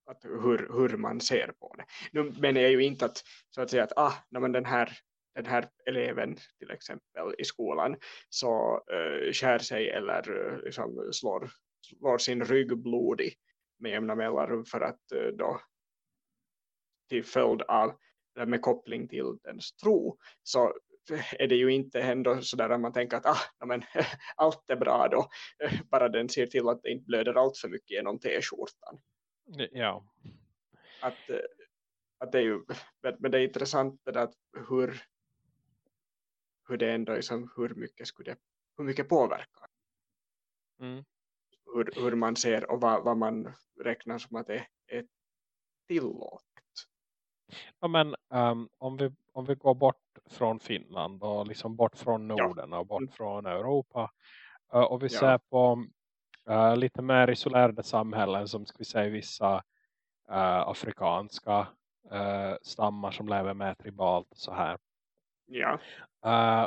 Att hur, hur man ser på det. Nu menar jag ju inte att, så att säga att ah, nej, men den, här, den här eleven till exempel i skolan så uh, skär sig eller uh, liksom slår, slår sin rygg blodig med jämna mellanrum för att uh, då till följd av med koppling till dens tro så är det ju inte ändå sådär att man tänker att ah, men, [laughs] allt är bra då [laughs] bara den ser till att det inte blöder allt för mycket genom t-skjortan Ja. att, eh, att det är ju men det är intressant det där att hur hur det ändå är som hur mycket skulle det, hur mycket påverkar Mm. Hur, hur man ser och vad, vad man räknar som att det är tillåtet Ja, men um, om, vi, om vi går bort från Finland och liksom bort från Ja. Norden och bort Mm. från Europa uh, och vi Ja. ser på uh, lite mer isolerade samhällen som ska vi säga vissa uh, afrikanska stammar som lever mer tribalt och så här. ja,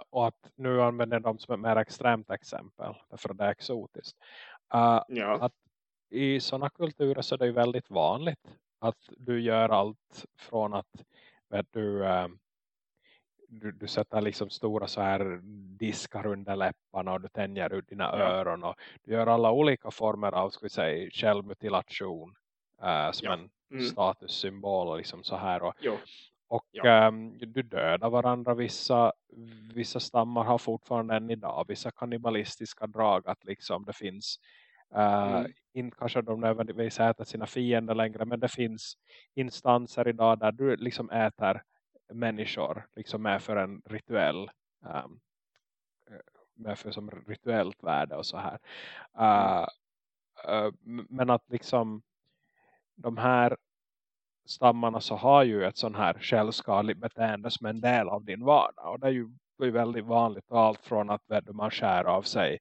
och att nu använder de som ett mer extremt exempel att det är exotiskt. Uh, ja, att i sådana kulturer så är det ju väldigt vanligt att du gör allt från att vet du, eh, du, du sätter liksom stora så här diskar under läpparna och du tänjer ut dina Ja. öron och du gör alla olika former av ska vi säga, självmutilation eh, som Ja. en mm, statussymbol och liksom så här och, och Ja. ehm, du dödar varandra. Vissa, vissa stammar har fortfarande än idag. Vissa kannibalistiska drag. Att liksom det finns. Uh, Mm. Inte kanske de nödvändigtvis äter sina fiender längre. Men det finns instanser idag där du liksom äter människor. Liksom med för en rituell. Um, med för som rituellt värde och så här. Uh, uh, men att liksom de här stammarna så har ju ett sån här självskadligt beteende som en del av din vardag. Och det är ju, det är väldigt vanligt. Allt från att man skär av sig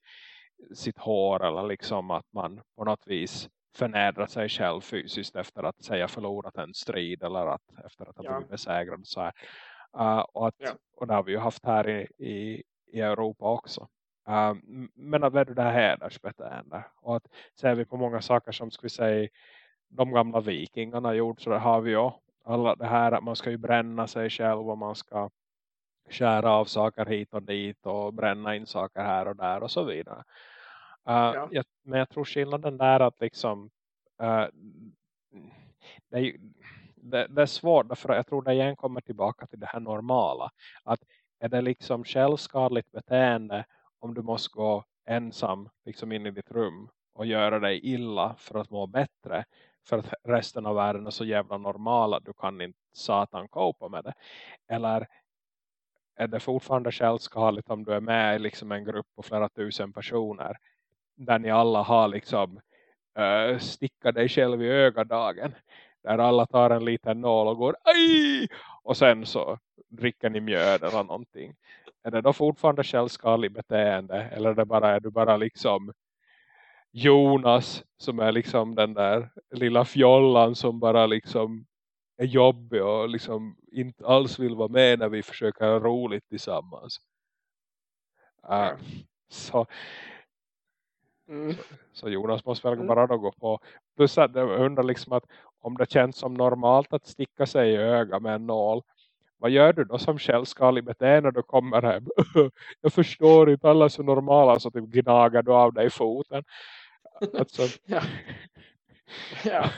sitt hår eller liksom att man på något vis förnedrar sig själv fysiskt efter att säga förlorat en strid eller att efter att ha Ja. blivit besegrad och så här. Uh, och, att, Ja. och det har vi ju haft här i, i, i Europa också. Uh, men vet du, det här hedersbeteende. Och att ser vi på många saker som vi säga de gamla vikingarna gjort så det har vi ju alla det här att man ska ju bränna sig själv och man ska skära av saker hit och dit och bränna in saker här och där och så vidare. Uh, Ja. jag, men jag tror skillnaden där att liksom uh, det, är, det, det är svårt för jag tror det igen kommer tillbaka till det här normala. Att är det liksom självskadligt beteende om du måste gå ensam liksom in i ditt rum och göra dig illa för att må bättre för att resten av världen är så jävla normala du kan inte satan kopa med det. Eller är det fortfarande självskadligt om du är med i liksom en grupp på flera tusen personer där ni alla har liksom uh, sticka dig själv i ögadagen där alla tar en liten nål och går aj och sen så dricker ni mjöd eller någonting. Är det då fortfarande självskadligt beteende eller är det bara, är du bara liksom Jonas som är liksom den där lilla fjollan som bara liksom är jobbig och liksom inte alls vill vara med när vi försöker ha roligt tillsammans. Ja. Så mm, så Jonas måste väl Mm. bara då gå på. Plus att jag undrar liksom att om det känns som normalt att sticka sig i öga med en nål. Vad gör du då som självskalig beteende när du kommer hem? [laughs] jag förstår inte alla så normala så typ gnagar du av dig foten. Alltså, [laughs] ja, ja,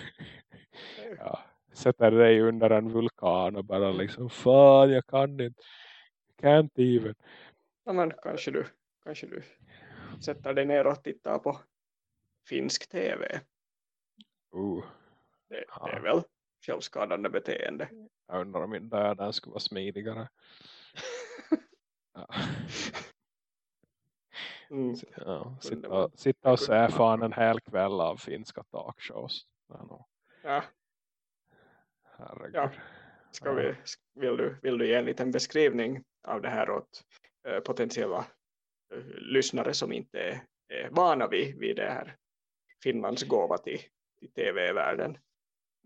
ja, sätter dig under en vulkan och bara liksom fan jag kan inte. Can't even. ja men kanske du, kanske du sätter dig ner och tittar på finsk tv. Uh, Det, det är väl självskadande beteende. jag undrar om min döden skulle vara smidigare. [laughs] Ja. Mm. Ja, sitta, sitta och se fan en hel kväll av finska talkshows. Ja, Ja, herregud. Ja. ska vi, vill, du, vill du ge en liten beskrivning av det här åt eh, potentiella uh, lyssnare som inte är, är vana vid, vid det här Finlands gåva till, till tv-världen.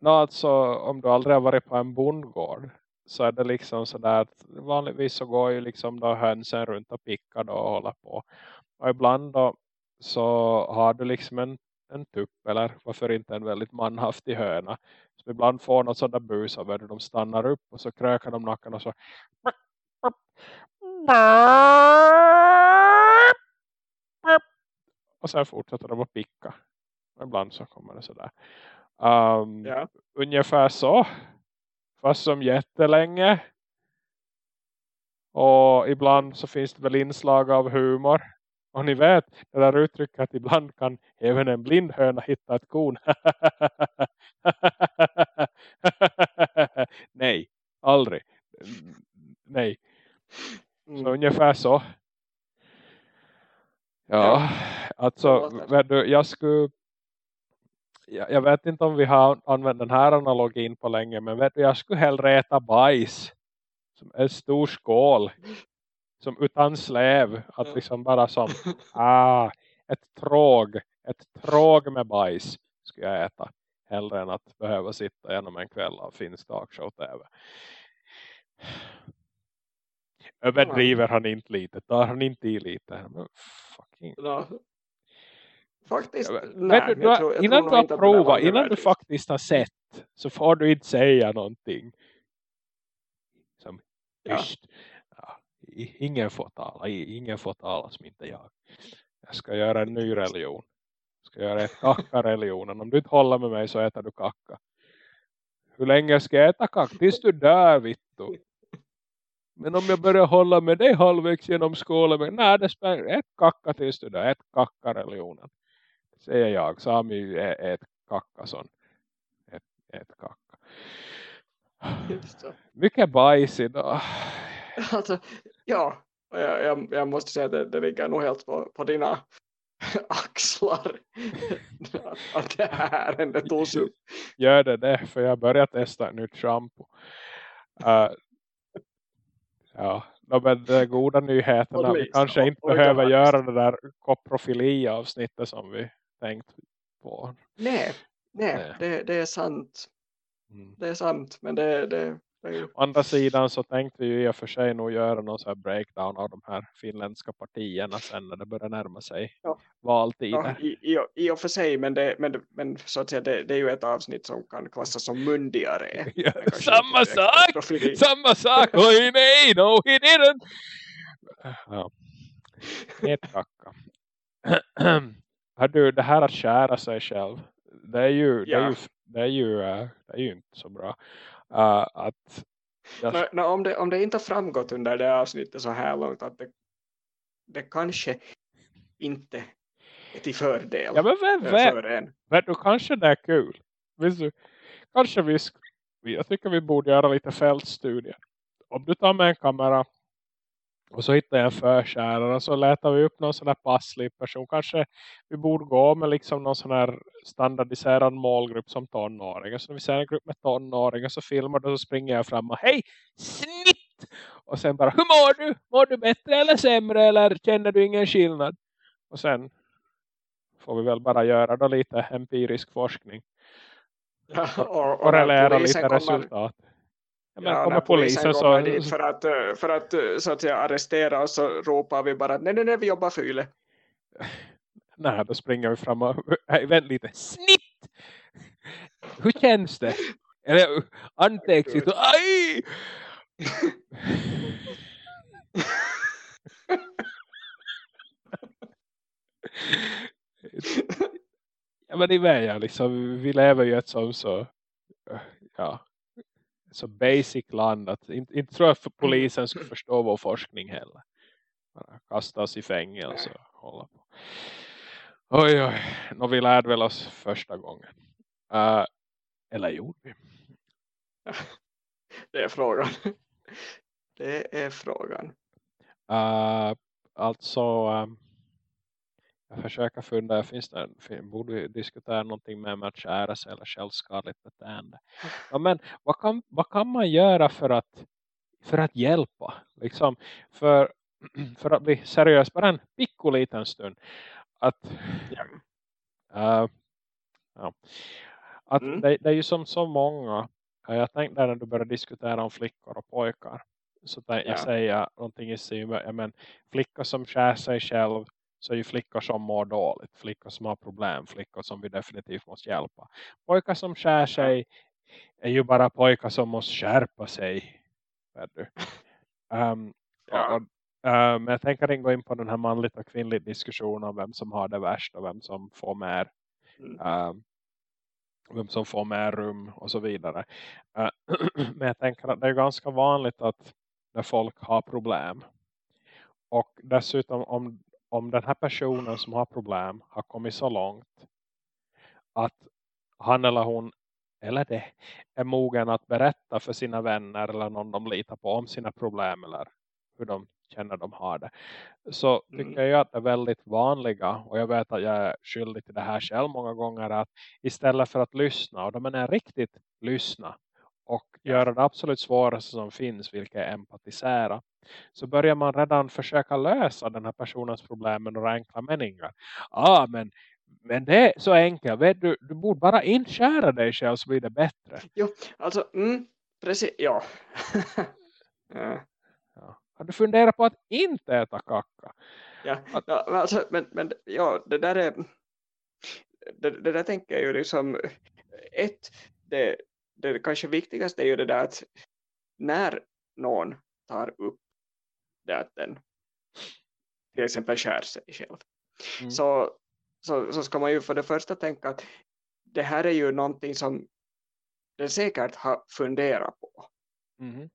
No, alltså, om du aldrig har varit på en bondgård så är det liksom sådär att vanligtvis så går ju liksom då hönsen runt och pickar då och håller på. Och ibland då så har du liksom en, en tupp eller varför inte en väldigt manhaftig höna som ibland får något sådär bus av de stannar upp och så krökar de nacken och så och sen fortsätter de att picka. Och ibland så kommer det sådär. Um, ja. Ungefär så. Fast som jättelänge. Och ibland så finns det väl inslag av humor. Och ni vet, det där uttrycket att ibland kan även en blind höna hitta ett kon. [laughs] Nej, aldrig. Nej. Så mm. ungefär så. Ja, alltså jag skulle jag vet inte om vi har använt den här analogin på länge men vet du, jag skulle hellre äta bajs som en stor skål som utan släv att liksom bara som [laughs] ah, ett tråg ett tråg med bajs skulle jag äta. Hellre än att behöva sitta genom en kväll av finsk talkshow-tv överdriver han inte lite? Tar han inte i lite? Men fucking Faktiskt, nej, du, du, tror, innan du har provat, innan du faktiskt har sett så får du inte säga någonting. Som, ja. ja. Ingen får tala, ingen får tala som inte jag. Jag ska göra en ny religion. Jag ska göra ett kacka-religionen. Om du inte håller med mig så äter du kacka. Hur länge ska jag äta kacka? Tills du dör, Vittu. Men om jag börjar hålla med dig halvvägs genom skålen. Nej, det spelar ett kacka tills du dör. Ett kacka-religionen säger jag. Sami är ett kakkason. Ett, ett kacka. Mycket bajs idag. [laughs] Alltså, ja, jag, jag, jag, måste säga att det, det ligger nog helt på, på dina [laughs] axlar [laughs] att det här ärendet togs upp. Gör det det, för jag börjar testa ett nytt shampoo. Uh, ja, men de goda nyheterna. Vi kanske inte behöver göra det där koprofilia-avsnittet som vi tänkt på. Nej, nej, nej. Det, det är sant. Mm. Det är sant, men det, det. Å andra sidan så tänkte vi i och för sig nog göra någon här breakdown av de här finländska partierna sen när det börjar närma sig ja. valtider. Ja, i, i, I och för sig, men, det, men, men så att säga, det, det är ju ett avsnitt som kan klassas som mundigare. Ja, samma sak! Samma sak! Oj nej, no he didn't! Ja. Ett kacka. Det här att kära sig själv. Det är ju, det är ju, det är ju, uh, det är ju inte så bra. Uh, att jag... no, no, om, det, om det inte framgått under det avsnittet så här långt att det, det kanske inte är till fördel ja, men vem, vem, för en. Men då kanske det är kul. Du, kanske vi, jag tycker vi borde göra lite fältstudier. Om du tar med en kamera och så hittar jag en förkärare och så letar vi upp någon sån här passlig person. Kanske vi borde gå med liksom någon sån här standardiserad målgrupp som tonåringar. Så när vi ser en grupp med tonåringar så filmar du och så springer jag fram och hej, snitt! Och sen bara, hur mår du? Mår du bättre eller sämre eller känner du ingen skillnad? Och sen får vi väl bara göra då lite empirisk forskning. Ja, och, och, och relera lite resultat. Men ja, kommer polisen så... dit för att, eh, för att eh, så att säga, arrestera oss så ropar vi bara nej, nej, nej, vi jobbar för yle. [laughs] nej, då springer vi fram och [laughs] hey, vänt lite. Snitt! [laughs] Hur känns det? Eller antecknigt och aj! ja men är jag liksom, vi lever ju ett sånt så ja, så basic land att inte, inte tror jag att polisen skulle förstå vår forskning heller. Bara kasta oss i fängelse och hålla på. Oj oj, nå vi lärde väl oss första gången. Uh, eller gjorde vi? [laughs] Det är frågan. Det är frågan. Uh, alltså um, jag försöker fundera, finns det, borde vi diskutera någonting med att kära sig eller självskadligt beteende. Ja, men vad kan, vad kan man göra för att, för att hjälpa? Liksom, för [clears throat] för att bli seriös bara en pickoliten stund att Ja. uh, ja, att Mm. det, det är ju som så många jag tänkte när du börjar diskutera om flickor och pojkar så jag Ja. säga någonting i ja, men, flickor som skär sig själv så är ju flickor som mår dåligt. Flickor som har problem. Flickor som vi definitivt måste hjälpa. Pojkar som skär sig är ju bara pojkar som måste skärpa sig. Vet du? Um, Ja. och, uh, men jag tänker gå in på den här manligt och kvinnligt diskussionen om vem som har det värst och vem som får mer um, vem som får mer rum och så vidare. Uh, [clears throat] men jag tänker att det är ganska vanligt att när folk har problem och dessutom om, om den här personen som har problem har kommit så långt att han eller hon eller det är mogen att berätta för sina vänner eller någon de litar på om sina problem eller hur de känner de har det. Så Mm. tycker jag att det är väldigt vanliga och jag vet att jag är skyldig till det här själv många gånger att istället för att lyssna och de är riktigt lyssna och göra det absolut svåraste som finns vilket är empatisera så börjar man redan försöka lösa den här personens problem med några enkla meningar. Ja, ah, men, men det är så enkelt. Vet du, du borde bara inskära dig själv så blir det bättre. Alltså, mm, precis, ja. [laughs] ja. Ja. Har du funderat på att inte äta kacka? Ja, ja, men, alltså, men, men ja, det där är det, det där tänker jag ju liksom ett, det, det kanske viktigaste är ju det där att när någon tar upp det att den till exempel skär sig själv Mm. så, så, så ska man ju för det första tänka att det här är ju någonting som den säkert har funderat på Mhm.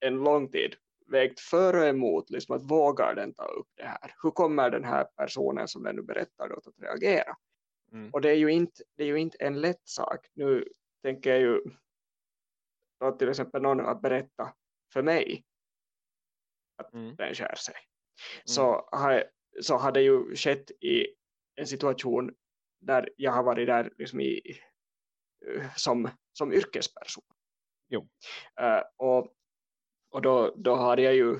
en lång tid vägt för och emot liksom att vågar den ta upp det här hur kommer den här personen som den nu berättar då att reagera Mm. och det är ju inte, det är ju inte en lätt sak nu tänker jag ju då till exempel någon att berätta för mig att Mm. den skär sig så, har, så har det ju skett i en situation där jag har varit där liksom i, eh, som, som yrkesperson. Jo. Eh, och och då, då har jag ju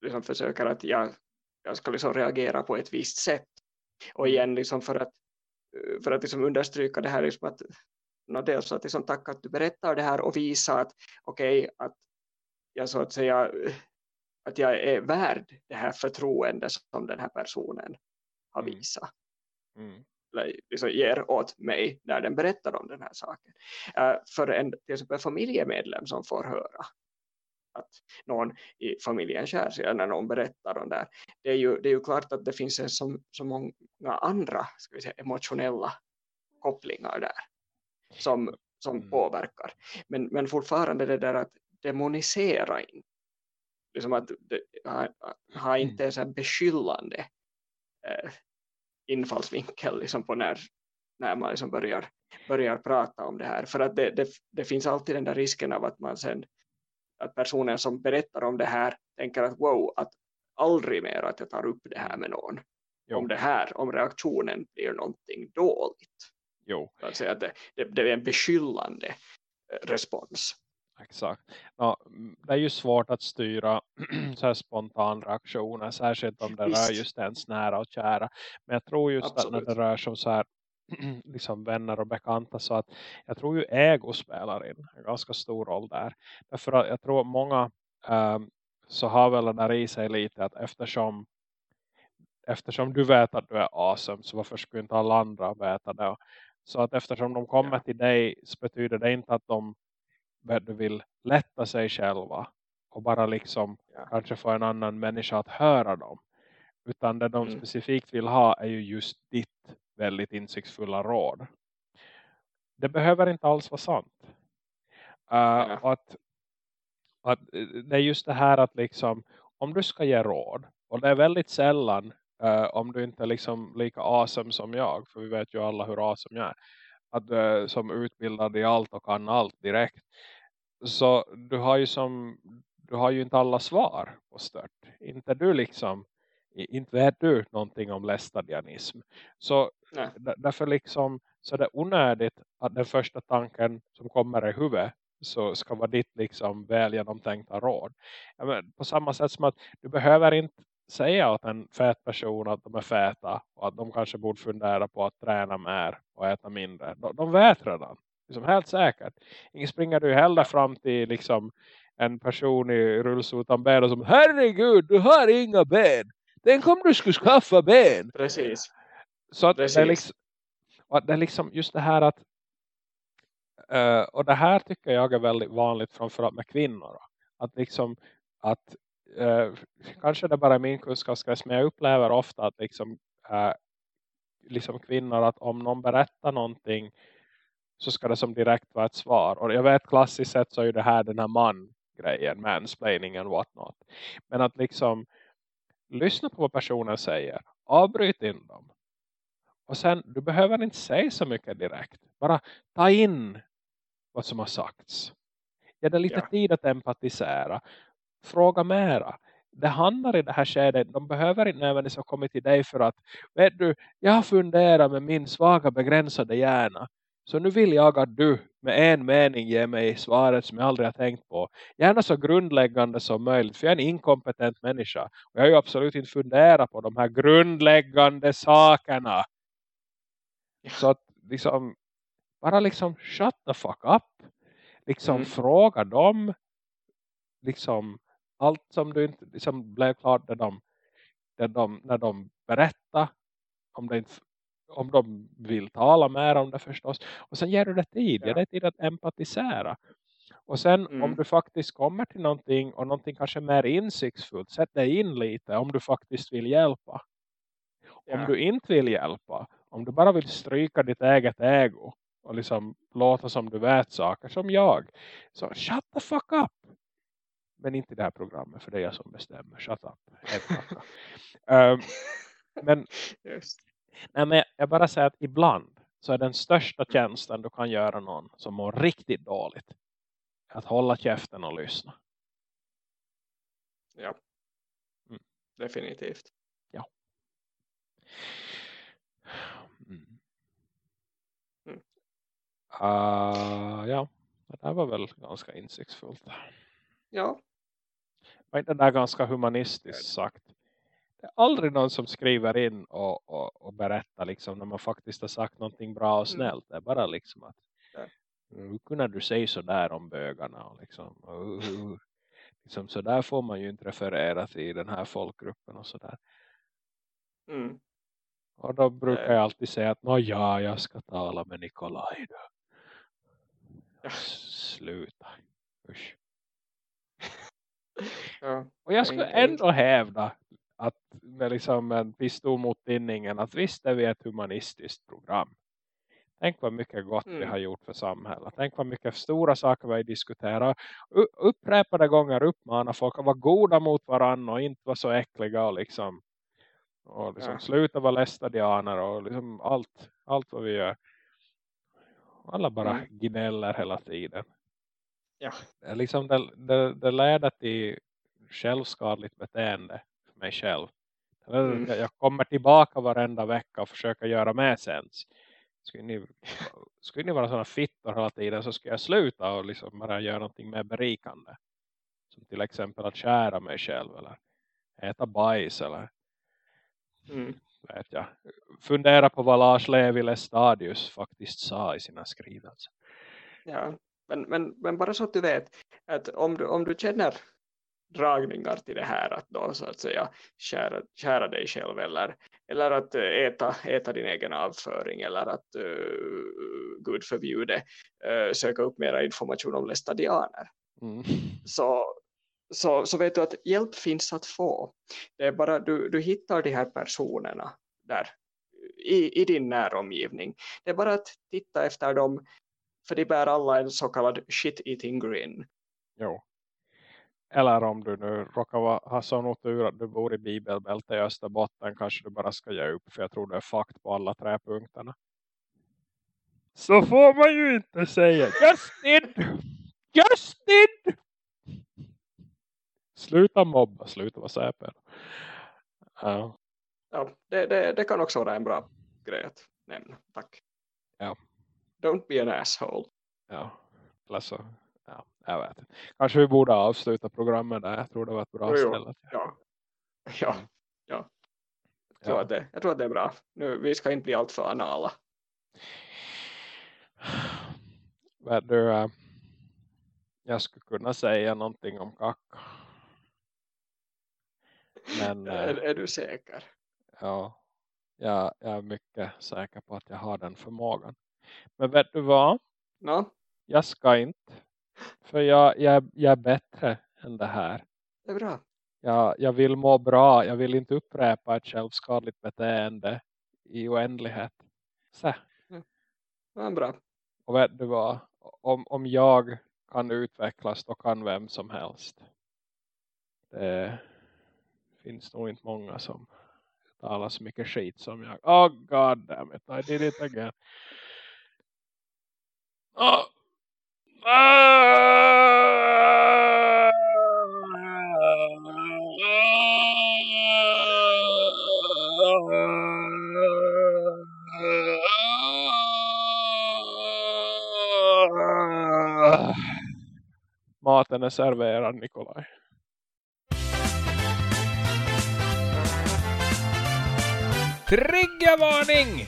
liksom försöker att jag, jag ska liksom reagera på ett visst sätt. Och Mm. igen liksom för att, eh, för att liksom understryka det här liksom att no, dels att liksom tacka att du berättar det här och visa att okej att jag så att säga att jag är värd det här förtroende som den här personen har Mm. visat Mm. eller liksom ger åt mig när den berättar om den här saken. Eh, för en till exempel familjemedlem som får höra att någon i familjen skär sig när någon berättar om det här. Det är ju, det är ju klart att det finns en så, så många andra ska vi säga, emotionella kopplingar där som, som Mm. påverkar. Men, men fortfarande det där att demonisera in. Liksom att det, ha, ha inte en sån här beskyllande eh, infallsvinkel liksom på när, när man liksom börjar, börjar prata om det här. För att det, det, det finns alltid den där risken av att man sen att personen som berättar om det här tänker att wow, att aldrig mer att jag tar upp det här med någon. Jo. Om det här, om reaktionen blir någonting dåligt. Jo, att säga att det, det, det är en beskyllande eh, respons. Exakt. Ja, det är ju svårt att styra [clears throat] så här spontan reaktioner, särskilt om det Visst. rör just ens nära och kära. Men jag tror just att Absolut. när det rör sig om så här [clears throat] liksom vänner och bekanta så att jag tror ju ego spelar in en ganska stor roll där. Därför att jag tror att många ehm, så har väl det där i sig lite att eftersom eftersom du vet att du är awesome så varför skulle inte alla andra veta det? Så att eftersom de kommer till dig så betyder det inte att de du, vill lätta sig själva och bara liksom Ja. kanske få en annan människa att höra dem. Utan det de Mm. specifikt vill ha är ju just ditt väldigt insiktsfulla råd. Det behöver inte alls vara sant. Uh, Ja. att, att eh, det är just det här att liksom om du ska ge råd och det är väldigt sällan eh, om du inte är liksom lika awesome som jag för vi vet ju alla hur awesome jag är att, eh, som utbildad i allt och kan allt direkt så du har ju som du har ju inte alla svar på stört inte du liksom inte vet du någonting om lästadianism så Nej. därför liksom så är det onödigt att den första tanken som kommer i huvudet så ska vara ditt liksom väl genomtänkta råd. Men, på samma sätt som att du behöver inte säga åt en fet person att de är feta och att de kanske borde fundera på att träna mer och äta mindre. De, de vet redan. Liksom helt säkert. Ingen springer du heller fram till liksom en person i rullstol utan ben och som herregud, du har inga ben. Tänk om du skulle skaffa ben. Precis. Så att Precis. det är liksom och det är liksom just det här att uh, och det här tycker jag är väldigt vanligt framförallt med kvinnor. Att liksom att uh, kanske det bara är min kunskapsgräns men jag upplever ofta att liksom, uh, liksom kvinnor att om någon berättar någonting så ska det som direkt vara ett svar. Och jag vet klassiskt sett så är det här den här man-grejen, mansplaining and whatnot. Men att liksom lyssna på vad personen säger. Avbryt in dem. Och sen, du behöver inte säga så mycket direkt. Bara ta in vad som har sagts. Ge det lite Ja. tid att empatisera. Fråga mera. Det handlar i det här skedet, de behöver inte nödvändigtvis ha kommit till dig för att, vet du, jag funderar med min svaga begränsade hjärna. Så nu vill jag att du med en mening ger mig svaret som jag aldrig har tänkt på. Gärna så grundläggande som möjligt. För jag är en inkompetent människa. Och jag har ju absolut inte funderat på de här grundläggande sakerna. Så att liksom, bara liksom shut the fuck up. Liksom Mm. fråga dem. Liksom allt som du inte liksom blev klart när de, när de, när de berättar. Om, det inte, om de vill tala mer om det förstås. Och sen ger du det tid. Ja. Ger det tid att empatisera. Och sen Mm. om du faktiskt kommer till någonting och någonting kanske mer insiktsfullt. Sätt dig in lite om du faktiskt vill hjälpa. Om Ja. du inte vill hjälpa. Om du bara vill stryka ditt eget ego. Och liksom låta som du vet saker som jag. Så shut the fuck up. Men inte det här programmet. För det är jag som bestämmer. Shut up. Ehm, men, [laughs] Just. nej, men jag bara säger att ibland. Så är den största tjänsten du kan göra någon. Som mår riktigt dåligt. Att hålla käften och lyssna. Ja. Mm. Definitivt. Mm. Mm. Ah, ja, det där var väl ganska insiktsfullt. Ja. Inte det där ganska humanistiskt sagt? Det är aldrig någon som skriver in och, och, och berättar liksom när man faktiskt har sagt någonting bra och snällt. Det är bara liksom att hur kunde du säga så där om bögarna? Och liksom, uh, uh, liksom, så där får man ju inte referera till den här folkgruppen och sådär. Mm. Och då brukar jag alltid säga att Nå, ja, jag ska tala med Nikolaj då. Ja. Sluta. Usch. Ja. Och jag skulle ändå hävda att med liksom en pistol mot tinningen att visst är vi ett humanistiskt program. Tänk vad mycket gott vi Mm. har gjort för samhället. Tänk vad mycket stora saker vi diskuterar. U- upprepade gånger uppmana folk att vara goda mot varandra och inte vara så äckliga och liksom, och liksom Ja. sluta vara lästadianer och liksom allt, allt vad vi gör. Alla bara Mm. gnäller hela tiden. Ja. Det, är liksom, det, det, det leder till självskadligt beteende för mig själv. Mm. Jag, kommer tillbaka varenda vecka och försöker göra med sens. Skulle ni, skulle ni vara sådana fittor hela tiden så skulle jag sluta och liksom bara göra någonting mer berikande. Som till exempel att kära mig själv eller äta bajs eller Mm. vet jag. Fundera på vad Lars Levi Lestadius faktiskt sa i sina skrivelser. Ja. Men, men, men bara så att du vet att om du, om du känner dragningar till det här att då så att säga kära, kära dig själv eller, eller att eh, äta, äta din egen avföring eller att uh, Gud förbjude uh, söka upp mera information om lästadianer Mm. så, så, så vet du att hjälp finns att få. Det är bara du, du hittar de här personerna där i, i din näromgivning. Det är bara att titta efter dem för de bär alla en så kallad shit-eating grin. Jo. Eller om du nu råkar ha sån otur att du bor i bibelbälte i Österbotten kanske du bara ska ge upp för jag tror det är fakt på alla tre punkterna. Så får man ju inte säga. Justin! Justin! Sluta mobba, sluta vara säper. Ja, Ja, det, det, det kan också vara en bra grej att nämna. Tack. Ja. Don't be an asshole. ja. Eller så ja, jag vet inte. Kanske vi borde avsluta programmet där. Jag tror det var ett bra Jo, ställe. Ja. Ja. ja. Jag, tror Ja. att det, jag tror att det är bra. Nu, vi ska inte bli allt för anala. Vet du, äh, jag skulle kunna säga någonting om kacka. Men äh, [laughs] Är, är du säker? ja, jag, jag är mycket säker på att jag har den förmågan. Men vet du vad? Nå, Jag ska inte. För jag, jag, jag är bättre än det här. det är bra. Jag, jag vill må bra. Jag vill inte upprepa ett självskadligt beteende i oändlighet. Så. Ja, bra. Och vet du vad? Om, om jag kan utvecklas då kan vem som helst. Det finns nog inte många som talar så mycket skit som jag. Oh god damn it, I did it again. Oh. Maten är serverad, Nikolaj. Triggervarning!